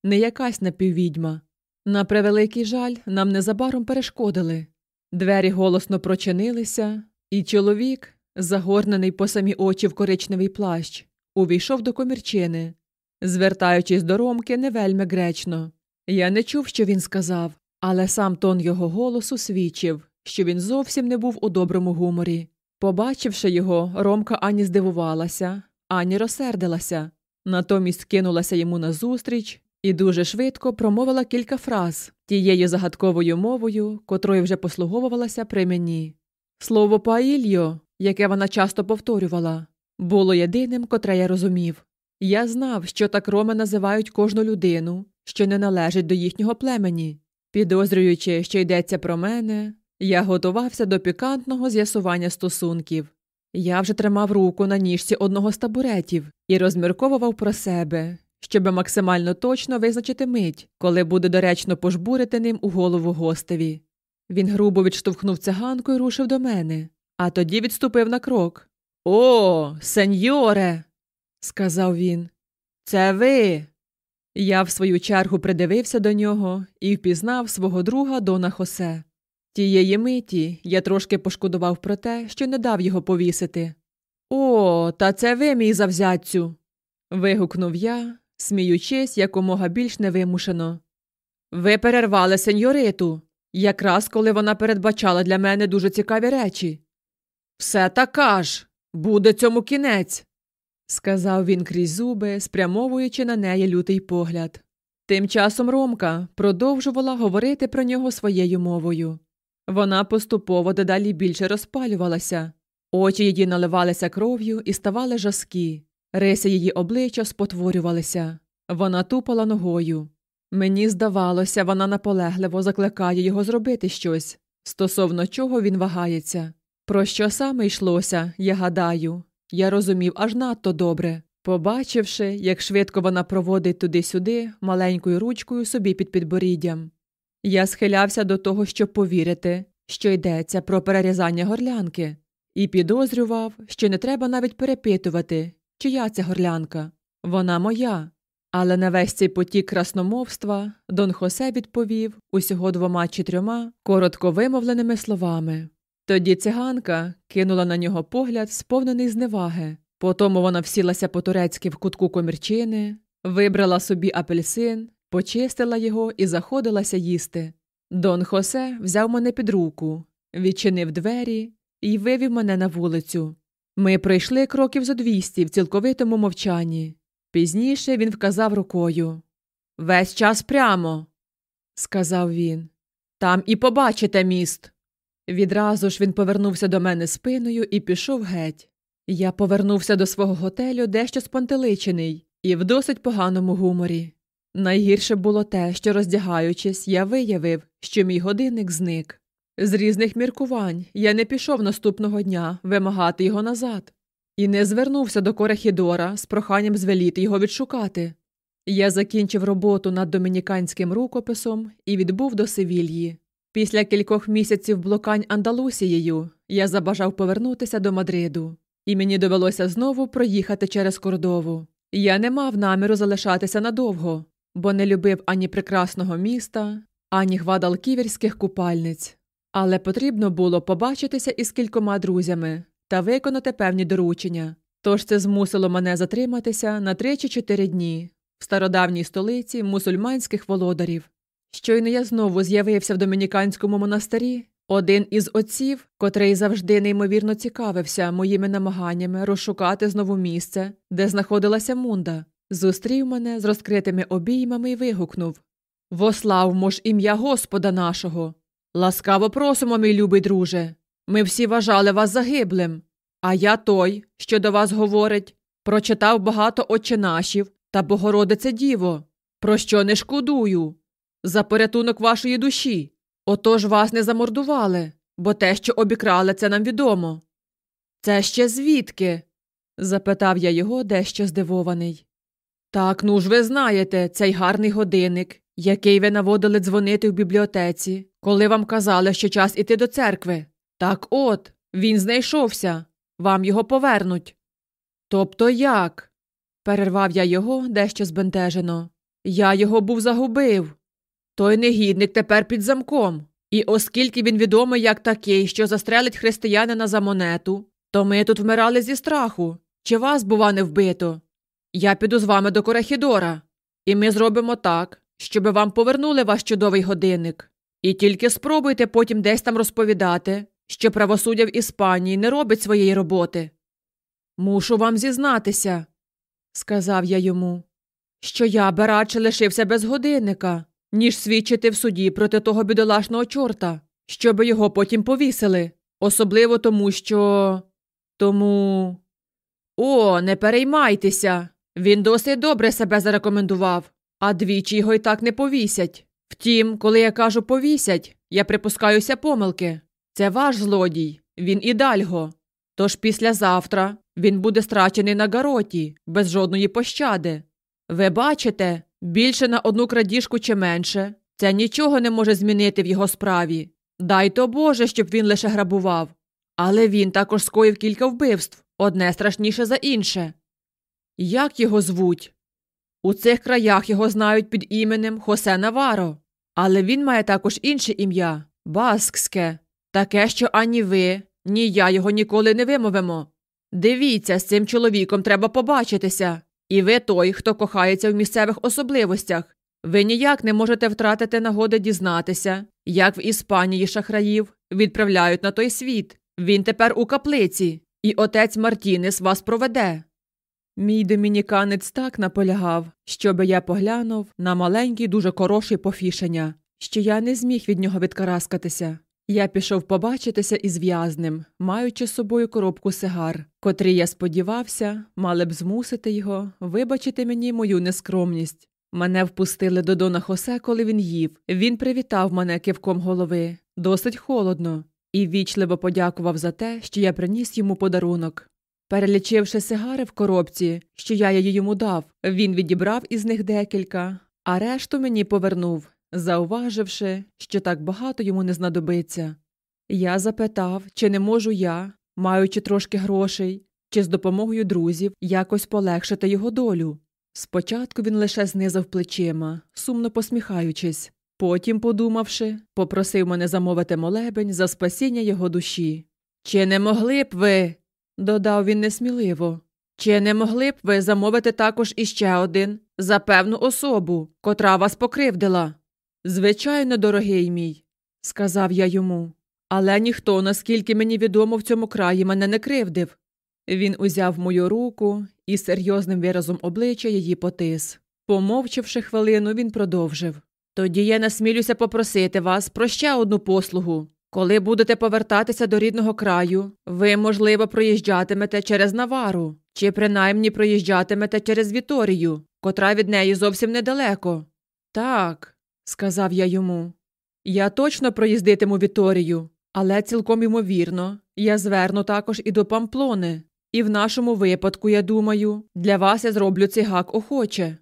не якась напіввідьма. На превеликий жаль, нам незабаром перешкодили. Двері голосно прочинилися, і чоловік, загорнений по самі очі в коричневий плащ, увійшов до комірчини, звертаючись до Ромки не вельми гречно. Я не чув, що він сказав, але сам тон його голосу свідчив, що він зовсім не був у доброму гуморі. Побачивши його, Ромка ані здивувалася, ані розсердилася, натомість кинулася йому назустріч і дуже швидко промовила кілька фраз тією загадковою мовою, котрою вже послуговувалася при мені. Слово паїльо, яке вона часто повторювала, було єдиним, котре я розумів. Я знав, що так роми називають кожну людину, що не належить до їхнього племені. Підозрюючи, що йдеться про мене, я готувався до пікантного з'ясування стосунків. Я вже тримав руку на ніжці одного з табуретів і розмірковував про себе, щоби максимально точно визначити мить, коли буде доречно пожбурити ним у голову гостеві. Він грубо відштовхнув циганку і рушив до мене, а тоді відступив на крок. О, сеньоре, сказав він. Це ви. Я в свою чергу придивився до нього і впізнав свого друга Дона Хосе. Тієї миті я трошки пошкодував про те, що не дав його повісити. О, та це ви, мій завзятцю. вигукнув я, сміючись якомога більш невимушено. Ви перервали сеньориту, якраз коли вона передбачала для мене дуже цікаві речі. Все така ж, буде цьому кінець, сказав він крізь зуби, спрямовуючи на неї лютий погляд. Тим часом Ромка продовжувала говорити про нього своєю мовою. Вона поступово дедалі більше розпалювалася, очі її наливалися кров'ю і ставали жаскі, риси її обличчя спотворювалися. Вона тупала ногою. Мені здавалося, вона наполегливо закликає його зробити щось, стосовно чого він вагається. Про що саме йшлося, я гадаю, я розумів аж надто добре, побачивши, як швидко вона проводить туди-сюди маленькою ручкою собі під підборіддям. Я схилявся до того, щоб повірити, що йдеться про перерізання горлянки, і підозрював, що не треба навіть перепитувати, чия це горлянка. Вона моя. Але на весь цей потік красномовства Дон Хосе відповів усього двома чи трьома коротко вимовленими словами. Тоді циганка кинула на нього погляд, сповнений зневаги. Потому вона всілася по турецьки в кутку комірчини, вибрала собі апельсин, почистила його і заходилася їсти. Дон Хосе взяв мене під руку, відчинив двері і вивів мене на вулицю. Ми пройшли кроків зо двісті в цілковитому мовчанні. Пізніше він вказав рукою. Весь час прямо, сказав він. Там і побачите міст. Відразу ж він повернувся до мене спиною і пішов геть. Я повернувся до свого готелю дещо спантеличений і в досить поганому гуморі. Найгірше було те, що, роздягаючись, я виявив, що мій годинник зник. З різних міркувань я не пішов наступного дня вимагати його назад і не звернувся до Корехідора з проханням звеліти його відшукати. Я закінчив роботу над домініканським рукописом і відбув до Севільї. Після кількох місяців блокань Андалусією я забажав повернутися до Мадриду, і мені довелося знову проїхати через Кордову. Я не мав наміру залишатися надовго, бо не любив ані прекрасного міста, ані гвадалківерських купальниць. Але потрібно було побачитися із кількома друзями та виконати певні доручення. Тож це змусило мене затриматися на три чи чотири дні в стародавній столиці мусульманських володарів. Щойно я знову з'явився в домініканському монастирі. Один із отців, котрий завжди неймовірно цікавився моїми намаганнями розшукати знову місце, де знаходилася мунда, зустрів мене з розкритими обіймами і вигукнув Вославмо ж ім'я Господа нашого. Ласкаво просимо, мій любий друже. Ми всі вважали вас загиблим. А я той, що до вас говорить, прочитав багато отченашів та Богородице Діво, про що не шкодую, за порятунок вашої душі. Отож вас не замордували, бо те, що обікрали, це нам відомо. Це ще звідки? запитав я його дещо здивований. Так, ну ж ви знаєте, цей гарний годинник, який ви наводили дзвонити в бібліотеці, коли вам казали, що час іти до церкви. Так от, він знайшовся. вам його повернуть. Тобто як? перервав я його дещо збентежено. Я його був загубив. Той негідник тепер під замком. І оскільки він відомий як такий, що застрелить християнина за монету, то ми тут вмирали зі страху. Чи вас, бува, не вбито? Я піду з вами до Корехідора, і ми зробимо так, щоби вам повернули ваш чудовий годинник. І тільки спробуйте потім десь там розповідати, що правосуддя в Іспанії не робить своєї роботи. Мушу вам зізнатися, сказав я йому, що я би радше лишився без годинника, ніж свідчити в суді проти того бідолашного чорта, щоби його потім повісили, особливо тому, що. Тому. О, не переймайтеся. Він досить добре себе зарекомендував, а двічі його й так не повісять. Втім, коли я кажу повісять, я припускаюся помилки. Це ваш злодій, він ідальго. Тож післязавтра він буде страчений на гароті, без жодної пощади. Ви бачите, більше на одну крадіжку чи менше, це нічого не може змінити в його справі. Дай то Боже, щоб він лише грабував. Але він також скоїв кілька вбивств, одне страшніше за інше. Як його звуть? У цих краях його знають під іменем Хосе Наваро, але він має також інше ім'я Баскське, таке, що ані ви, ні я його ніколи не вимовимо. Дивіться, з цим чоловіком треба побачитися. І ви той, хто кохається в місцевих особливостях. Ви ніяк не можете втратити нагоди дізнатися, як в Іспанії шахраїв відправляють на той світ. Він тепер у каплиці, і отець Мартінес вас проведе. Мій домініканець так наполягав, щоби я поглянув на маленький, дуже хороший пофішення, що я не зміг від нього відкараскатися. Я пішов побачитися із в'язним, маючи з собою коробку сигар, котрі я сподівався, мали б змусити його вибачити мені мою нескромність. Мене впустили до Дона Хосе, коли він їв. Він привітав мене кивком голови, досить холодно, і вічливо подякував за те, що я приніс йому подарунок. Перелічивши сигари в коробці, що я її йому дав, він відібрав із них декілька, а решту мені повернув, зауваживши, що так багато йому не знадобиться. Я запитав, чи не можу я, маючи трошки грошей, чи з допомогою друзів якось полегшити його долю. Спочатку він лише знизав плечима, сумно посміхаючись, потім, подумавши, попросив мене замовити молебень за спасіння його душі. Чи не могли б ви? додав він несміливо. Чи не могли б ви замовити також іще один за певну особу, котра вас покривдила? Звичайно, дорогий мій, сказав я йому, але ніхто, наскільки мені відомо, в цьому краї мене не кривдив. Він узяв мою руку і серйозним виразом обличчя її потис. Помовчавши хвилину, він продовжив Тоді я насмілюся попросити вас про ще одну послугу. Коли будете повертатися до рідного краю, ви, можливо, проїжджатимете через Навару, чи принаймні проїжджатимете через Віторію, котра від неї зовсім недалеко. Так, сказав я йому. Я точно проїздитиму Віторію, але цілком ймовірно, я зверну також і до Памплони, і в нашому випадку, я думаю, для вас я зроблю цей гак охоче.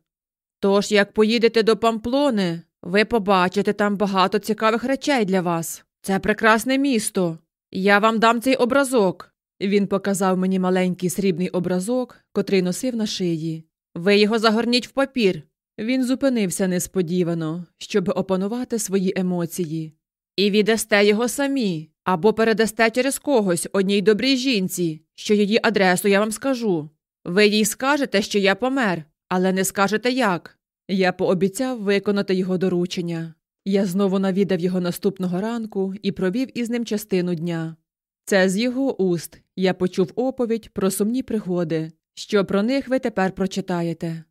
Тож, як поїдете до Памплони, ви побачите там багато цікавих речей для вас. Це прекрасне місто. Я вам дам цей образок. Він показав мені маленький срібний образок, котрий носив на шиї. Ви його загорніть в папір. Він зупинився несподівано, щоб опанувати свої емоції. І віддасте його самі, або передасте через когось одній добрій жінці, що її адресу я вам скажу. Ви їй скажете, що я помер, але не скажете як. Я пообіцяв виконати його доручення. Я знову навідав його наступного ранку і провів із ним частину дня. Це з його уст я почув оповідь про сумні пригоди, що про них ви тепер прочитаєте.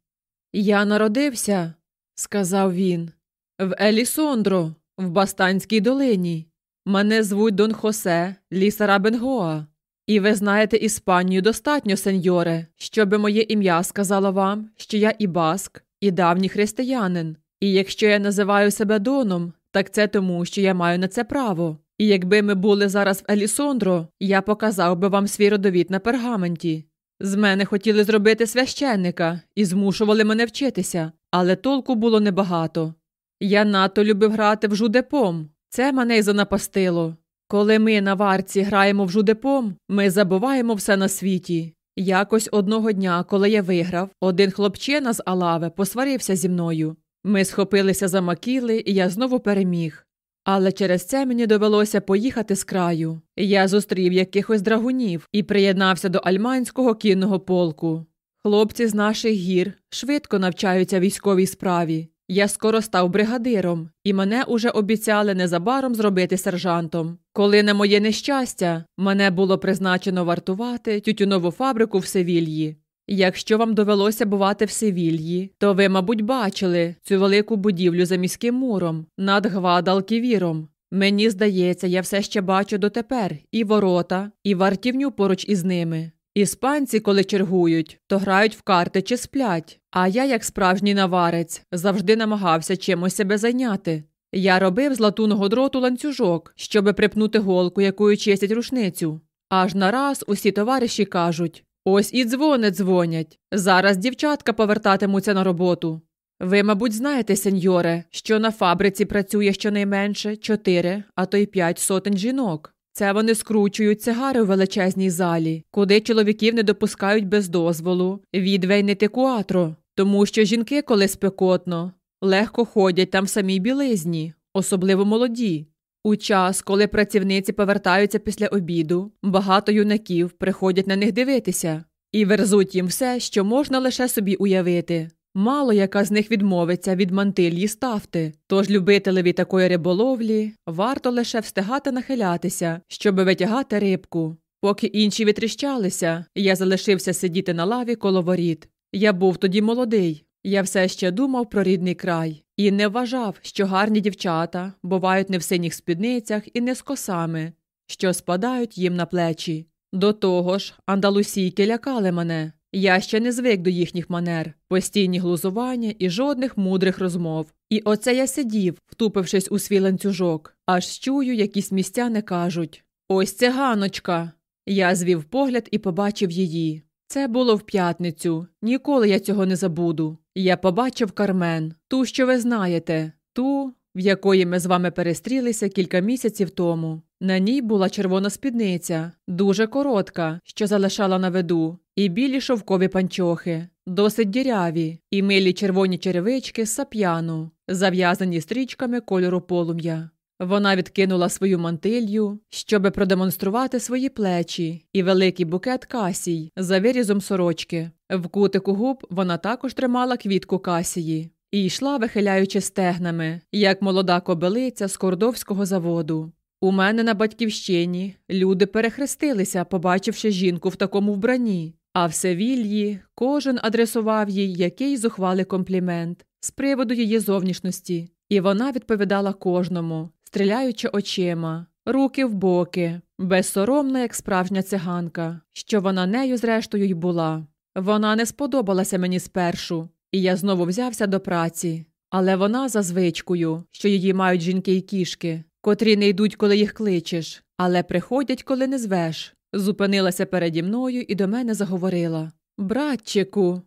Я народився, сказав він, в Елісондро, в Бастанській долині. Мене звуть Дон Хосе Лісара Бенгоа. І ви знаєте Іспанію достатньо, сеньоре, щоби моє ім'я сказало вам, що я і баск, і давній християнин. І якщо я називаю себе Доном, так це тому, що я маю на це право. І якби ми були зараз в Елісондро, я показав би вам свій родовід на пергаменті. З мене хотіли зробити священника і змушували мене вчитися, але толку було небагато. Я надто любив грати в жудепом, це мене й занапастило. Коли ми на варці граємо в жудепом, ми забуваємо все на світі. Якось одного дня, коли я виграв, один хлопчина з Алави посварився зі мною. Ми схопилися за макіли, і я знову переміг. Але через це мені довелося поїхати з краю. Я зустрів якихось драгунів і приєднався до альманського кінного полку. Хлопці з наших гір швидко навчаються військовій справі. Я скоро став бригадиром, і мене уже обіцяли незабаром зробити сержантом. Коли на моє нещастя, мене було призначено вартувати тютюнову фабрику в Севільї. Якщо вам довелося бувати в Севільї, то ви, мабуть, бачили цю велику будівлю за міським муром над Гвадалківіром. Мені здається, я все ще бачу дотепер і ворота, і вартівню поруч із ними. Іспанці, коли чергують, то грають в карти чи сплять. А я, як справжній наварець, завжди намагався чимось себе зайняти. Я робив з латунного дроту ланцюжок, щоби припнути голку, якою чистять рушницю. Аж нараз усі товариші кажуть ось і дзвони дзвонять. Зараз дівчатка повертатимуться на роботу. Ви, мабуть, знаєте, сеньоре, що на фабриці працює щонайменше чотири, а то й п'ять сотень жінок. Це вони скручують цигари у величезній залі, куди чоловіків не допускають без дозволу, відвейнити куатро, тому що жінки, коли спекотно, легко ходять там в самій білизні, особливо молоді. У час, коли працівниці повертаються після обіду, багато юнаків приходять на них дивитися і верзуть їм все, що можна лише собі уявити. Мало яка з них відмовиться від мантилії ставти, тож любителеві такої риболовлі варто лише встигати нахилятися, щоб витягати рибку. Поки інші витріщалися, я залишився сидіти на лаві коло воріт. Я був тоді молодий, я все ще думав про рідний край і не вважав, що гарні дівчата бувають не в синіх спідницях і не з косами, що спадають їм на плечі. До того ж, андалусійки лякали мене. Я ще не звик до їхніх манер, постійні глузування і жодних мудрих розмов. І оце я сидів, втупившись у свій ланцюжок, аж чую, якісь місця не кажуть Ось це ганочка. Я звів погляд і побачив її. Це було в п'ятницю. Ніколи я цього не забуду. Я побачив Кармен, ту, що ви знаєте, ту, в якої ми з вами перестрілися кілька місяців тому. На ній була червона спідниця, дуже коротка, що залишала на виду, і білі шовкові панчохи, досить діряві, і милі червоні черевички з сап'яну, зав'язані стрічками кольору полум'я. Вона відкинула свою мантилью, щоби продемонструвати свої плечі і великий букет касій за вирізом сорочки. В кутику губ вона також тримала квітку касії і йшла, вихиляючи стегнами, як молода кобилиця з кордовського заводу. У мене на батьківщині люди перехрестилися, побачивши жінку в такому вбранні, а в Севільї кожен адресував їй який зухвалий комплімент з приводу її зовнішності, і вона відповідала кожному, стріляючи очима, руки в боки, безсоромна, як справжня циганка, що вона нею, зрештою, й була. Вона не сподобалася мені спершу, і я знову взявся до праці. Але вона за звичкою, що її мають жінки й кішки, котрі не йдуть, коли їх кличеш, але приходять, коли не звеш. Зупинилася переді мною і до мене заговорила Братчику.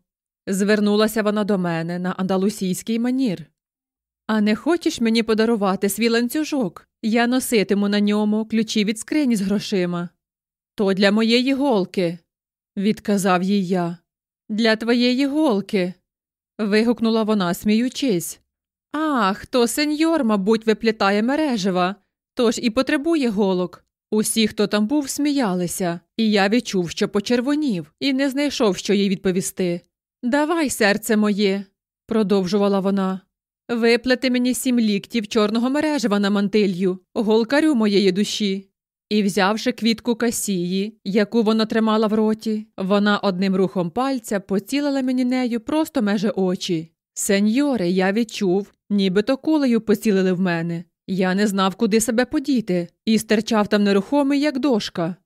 Звернулася вона до мене на андалусійський манір. А не хочеш мені подарувати свій ланцюжок? Я носитиму на ньому ключі від скрині з грошима. То для моєї голки, відказав їй я. Для твоєї голки. вигукнула вона, сміючись. Ах, то сеньор, мабуть, виплітає мережева, тож і потребує голок. Усі, хто там був, сміялися, і я відчув, що почервонів, і не знайшов, що їй відповісти. Давай, серце моє, продовжувала вона. Виплети мені сім ліктів чорного мережева на мантилью, голкарю моєї душі. І, взявши квітку касії, яку вона тримала в роті, вона одним рухом пальця поцілила мені нею просто меже очі. Сеньоре, я відчув, нібито кулею поцілили в мене. Я не знав, куди себе подіти, і стирчав там нерухомий, як дошка.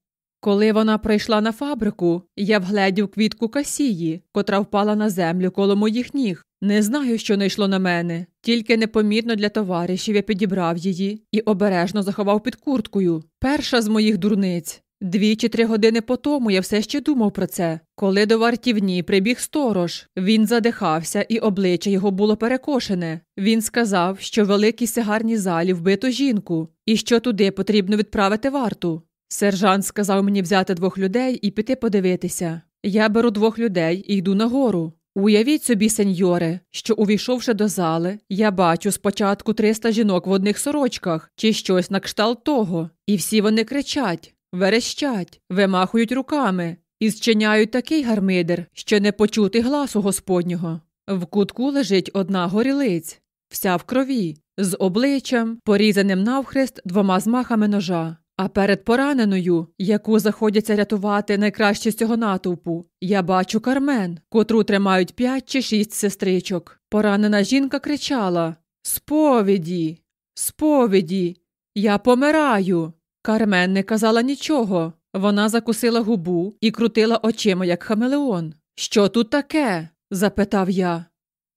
Коли вона прийшла на фабрику, я вгледів квітку касії, котра впала на землю коло моїх ніг. Не знаю, що найшло на мене, тільки непомітно для товаришів я підібрав її і обережно заховав під курткою. Перша з моїх дурниць. Дві чи три години по тому я все ще думав про це. Коли до вартівні прибіг сторож, він задихався, і обличчя його було перекошене. Він сказав, що в великій сигарній залі вбито жінку, і що туди потрібно відправити варту. Сержант сказав мені взяти двох людей і піти подивитися. Я беру двох людей і йду нагору. Уявіть собі, сеньоре, що, увійшовши до зали, я бачу спочатку 300 жінок в одних сорочках чи щось на кшталт того, і всі вони кричать, верещать, вимахують руками і зчиняють такий гармидер, що не почути гласу Господнього. В кутку лежить одна горілиць, вся в крові, з обличчям, порізаним навхрест двома змахами ножа. А перед пораненою, яку заходяться рятувати найкраще з цього натовпу, я бачу Кармен, котру тримають п'ять чи шість сестричок. Поранена жінка кричала Сповіді, сповіді, я помираю. Кармен не казала нічого. Вона закусила губу і крутила очима, як хамелеон. Що тут таке? запитав я.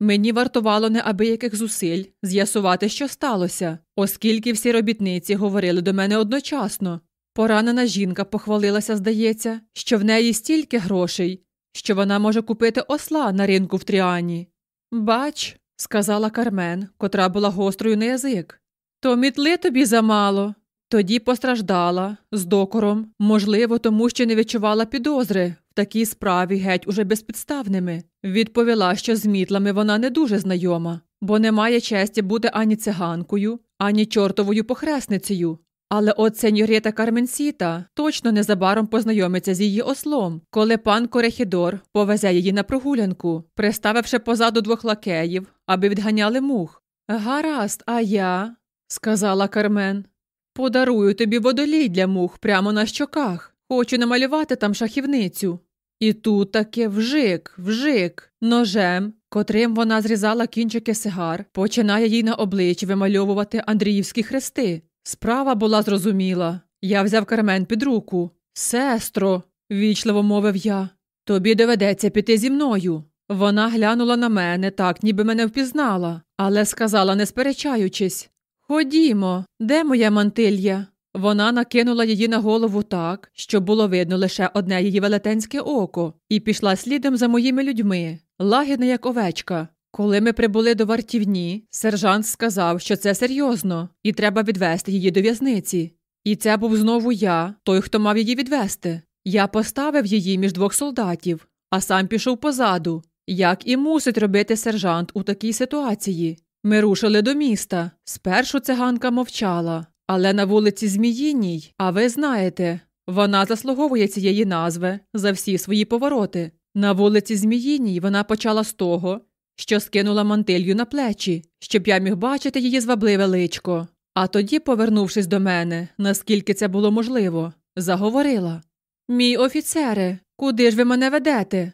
Мені вартувало неабияких зусиль з'ясувати, що сталося, оскільки всі робітниці говорили до мене одночасно. Поранена жінка похвалилася, здається, що в неї стільки грошей, що вона може купити осла на ринку в Тріані. Бач, сказала Кармен, котра була гострою на язик, то мітли тобі замало. Тоді постраждала з докором, можливо, тому що не відчувала підозри в такій справі геть уже безпідставними. Відповіла, що з мітлами вона не дуже знайома, бо не має честі бути ані циганкою, ані чортовою похресницею. Але от сеньоріта Карменсіта точно незабаром познайомиться з її ослом, коли пан Корехідор повезе її на прогулянку, приставивши позаду двох лакеїв, аби відганяли мух. Гаразд, а я, сказала Кармен. Подарую тобі водолій для мух прямо на щоках. Хочу намалювати там шахівницю. І тут таке вжик, вжик, ножем, котрим вона зрізала кінчики сигар, починає їй на обличчі вимальовувати Андріївські хрести. Справа була зрозуміла. Я взяв кармен під руку. Сестро, вічливо мовив я, тобі доведеться піти зі мною. Вона глянула на мене так, ніби мене впізнала, але сказала, не сперечаючись Ходімо, де моя мантилья? Вона накинула її на голову так, що було видно лише одне її велетенське око, і пішла слідом за моїми людьми, лагідна, як овечка. Коли ми прибули до вартівні, сержант сказав, що це серйозно, і треба відвести її до в'язниці. І це був знову я, той, хто мав її відвести. Я поставив її між двох солдатів, а сам пішов позаду, як і мусить робити сержант у такій ситуації. Ми рушили до міста. Спершу циганка мовчала, але на вулиці Зміїній, а ви знаєте, вона заслуговує цієї назви за всі свої повороти. На вулиці Зміїній вона почала з того, що скинула мантилью на плечі, щоб я міг бачити її звабливе личко. А тоді, повернувшись до мене, наскільки це було можливо, заговорила Мій офіцере, куди ж ви мене ведете?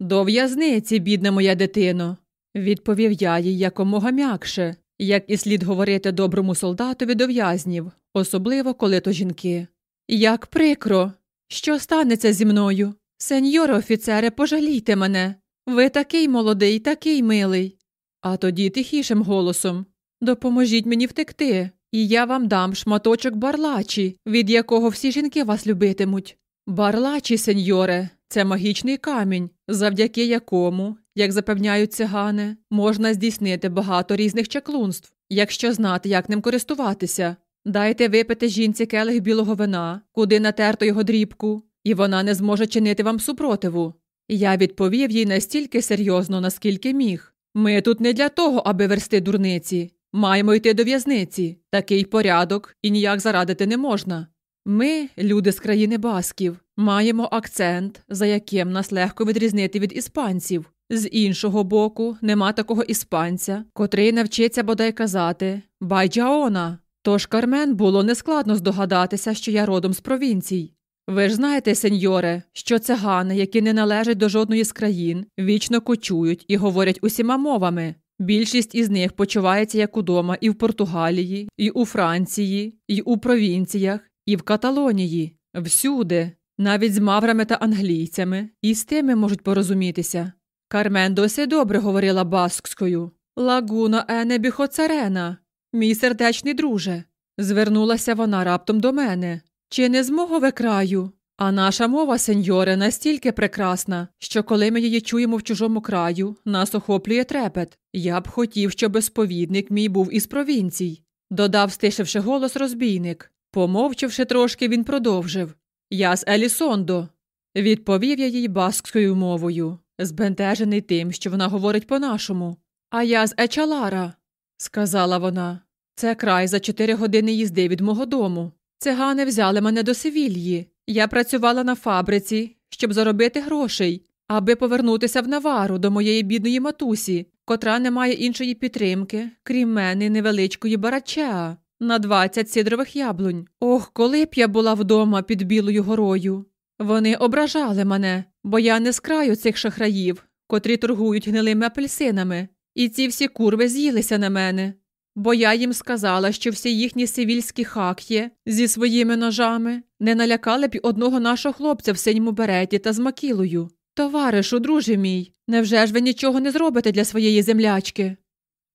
До в'язниці, бідна моя дитино. Відповів я їй якомога м'якше, як і слід говорити доброму солдатові до в'язнів, особливо коли то жінки. Як прикро, що станеться зі мною? Сеньоре офіцере, пожалійте мене. Ви такий молодий, такий милий. А тоді тихішим голосом Допоможіть мені втекти, і я вам дам шматочок барлачі, від якого всі жінки вас любитимуть. Барлачі, сеньоре, це магічний камінь, завдяки якому як запевняють цигани, можна здійснити багато різних чаклунств, якщо знати, як ним користуватися. Дайте випити жінці келих білого вина, куди натерто його дрібку, і вона не зможе чинити вам супротиву. Я відповів їй настільки серйозно, наскільки міг. Ми тут не для того, аби версти дурниці. Маємо йти до в'язниці. Такий порядок і ніяк зарадити не можна. Ми, люди з країни басків, маємо акцент, за яким нас легко відрізнити від іспанців. З іншого боку, нема такого іспанця, котрий навчиться бодай казати Байджаона. Тож Кармен було нескладно здогадатися, що я родом з провінцій. Ви ж знаєте, сеньоре, що цигани, які не належать до жодної з країн, вічно кочують і говорять усіма мовами. Більшість із них почувається як удома і в Португалії, і у Франції, і у провінціях, і в Каталонії, всюди, навіть з маврами та англійцями, і з тими можуть порозумітися. Кармен досі добре говорила баскською. Лагуна Ене Царена, мій сердечний друже. Звернулася вона раптом до мене. Чи не з мого ви краю? А наша мова, сеньоре, настільки прекрасна, що коли ми її чуємо в чужому краю, нас охоплює трепет. Я б хотів, щоб сповідник мій був із провінцій. Додав, стишивши голос, розбійник. Помовчавши трошки, він продовжив Я з Елісондо. Відповів я їй баскською мовою, збентежений тим, що вона говорить по-нашому. А я з Ечалара, сказала вона. Це край за чотири години їзди від мого дому. Цигани взяли мене до Севільї. Я працювала на фабриці, щоб заробити грошей, аби повернутися в Навару до моєї бідної матусі, котра не має іншої підтримки, крім мене, невеличкої барачеа, на двадцять сідрових яблунь. Ох, коли б я була вдома під Білою горою. Вони ображали мене, бо я не з краю цих шахраїв, котрі торгують гнилими апельсинами, і ці всі курви з'їлися на мене. Бо я їм сказала, що всі їхні сивільські хак'є зі своїми ножами не налякали б одного нашого хлопця в синьому береті та з макілою. Товаришу, друже мій, невже ж ви нічого не зробите для своєї землячки?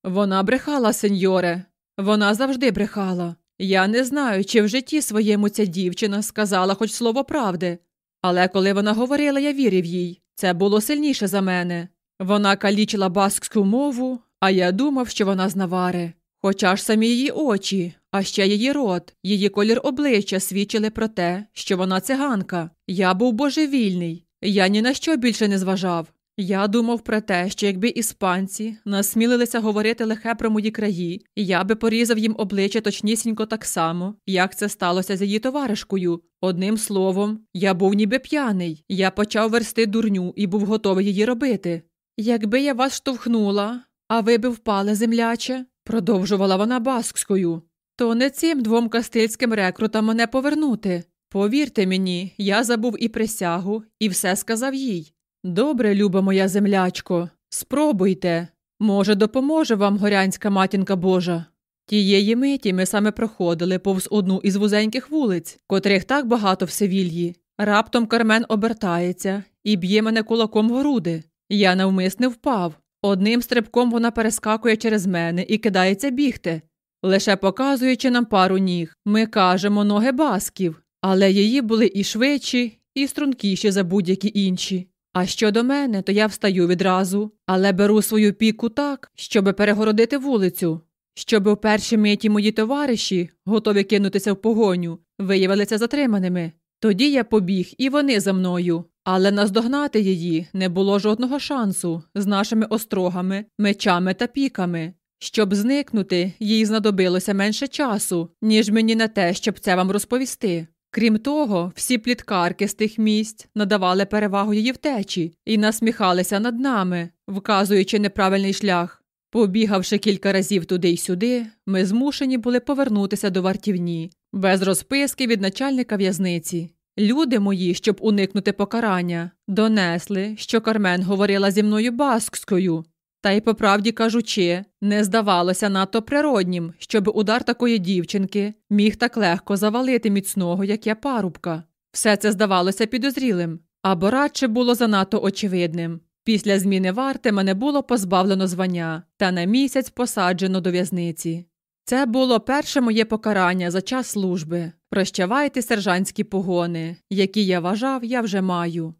Вона брехала, сеньоре, вона завжди брехала. Я не знаю, чи в житті своєму ця дівчина сказала хоч слово правди, але коли вона говорила, я вірив їй. Це було сильніше за мене. Вона калічила баскську мову, а я думав, що вона з Навари. Хоча ж самі її очі, а ще її рот, її колір обличчя свідчили про те, що вона циганка. Я був божевільний, я ні на що більше не зважав. Я думав про те, що якби іспанці насмілилися говорити лихе про мої краї, я би порізав їм обличчя точнісінько так само, як це сталося з її товаришкою. Одним словом, я був ніби п'яний, я почав версти дурню і був готовий її робити. Якби я вас штовхнула, а ви би впали, земляче, продовжувала вона баскською, то не цим двом кастильським рекрутам мене повернути. Повірте мені, я забув і присягу, і все сказав їй. Добре, люба моя землячко, спробуйте. Може, допоможе вам горянська матінка Божа. Тієї миті ми саме проходили повз одну із вузеньких вулиць, котрих так багато в Севільї. Раптом Кармен обертається і б'є мене кулаком в груди. Я навмисне впав. Одним стрибком вона перескакує через мене і кидається бігти. Лише показуючи нам пару ніг, ми кажемо ноги басків, але її були і швидші, і стрункіші за будь-які інші. А щодо мене, то я встаю відразу, але беру свою піку так, щоби перегородити вулицю, щоб у першій миті мої товариші, готові кинутися в погоню, виявилися затриманими. Тоді я побіг, і вони за мною. Але наздогнати її не було жодного шансу з нашими острогами, мечами та піками. Щоб зникнути, їй знадобилося менше часу, ніж мені на те, щоб це вам розповісти. Крім того, всі пліткарки з тих місць надавали перевагу її втечі і насміхалися над нами, вказуючи неправильний шлях. Побігавши кілька разів туди й сюди, ми змушені були повернутися до вартівні, без розписки від начальника в'язниці. Люди мої, щоб уникнути покарання, донесли, що Кармен говорила зі мною баскською. Та й, по правді кажучи, не здавалося надто природнім, щоб удар такої дівчинки міг так легко завалити міцного, як я парубка. Все це здавалося підозрілим, або радше було занадто очевидним. Після зміни варти мене було позбавлено звання та на місяць посаджено до в'язниці. Це було перше моє покарання за час служби. Прощавайте сержантські погони, які я вважав, я вже маю.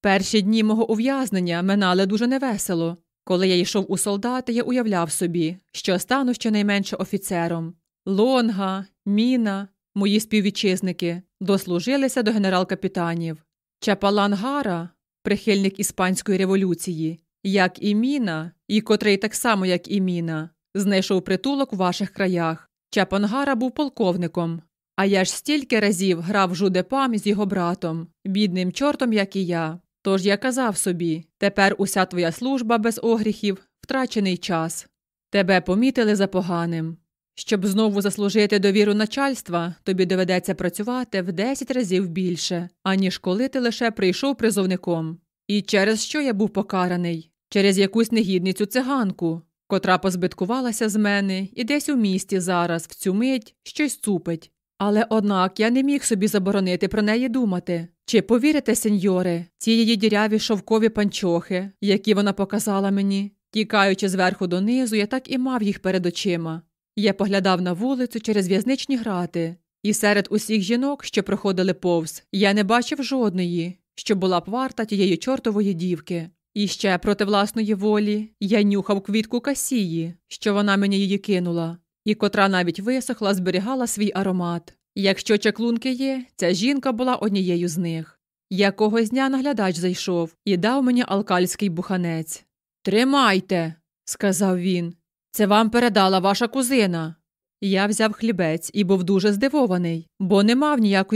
Перші дні мого ув'язнення минали дуже невесело. Коли я йшов у солдати, я уявляв собі, що стану щонайменше офіцером. Лонга, Міна, мої співвітчизники дослужилися до генерал-капітанів. Чапалан Гара, прихильник іспанської революції, як і Міна, і котрий так само, як і Міна, знайшов притулок у ваших краях. Чапангара був полковником, а я ж стільки разів грав жудепам з його братом, бідним чортом, як і я. Тож я казав собі тепер уся твоя служба без огріхів втрачений час. Тебе помітили за поганим. Щоб знову заслужити довіру начальства, тобі доведеться працювати в десять разів більше, аніж коли ти лише прийшов призовником. І через що я був покараний? Через якусь негідницю циганку, котра позбиткувалася з мене і десь у місті зараз, в цю мить, щось цупить. Але однак я не міг собі заборонити про неї думати. Чи повірите, сеньоре, ці її діряві шовкові панчохи, які вона показала мені? Тікаючи зверху донизу, я так і мав їх перед очима. Я поглядав на вулицю через в'язничні грати, І серед усіх жінок, що проходили повз, я не бачив жодної, що була б варта тієї чортової дівки. І ще проти власної волі я нюхав квітку касії, що вона мені її кинула, і котра навіть висохла, зберігала свій аромат. Якщо чаклунки є, ця жінка була однією з них. Якогось дня наглядач зайшов і дав мені алкальський буханець. Тримайте, сказав він. Це вам передала ваша кузина. Я взяв хлібець і був дуже здивований, бо не мав ніякої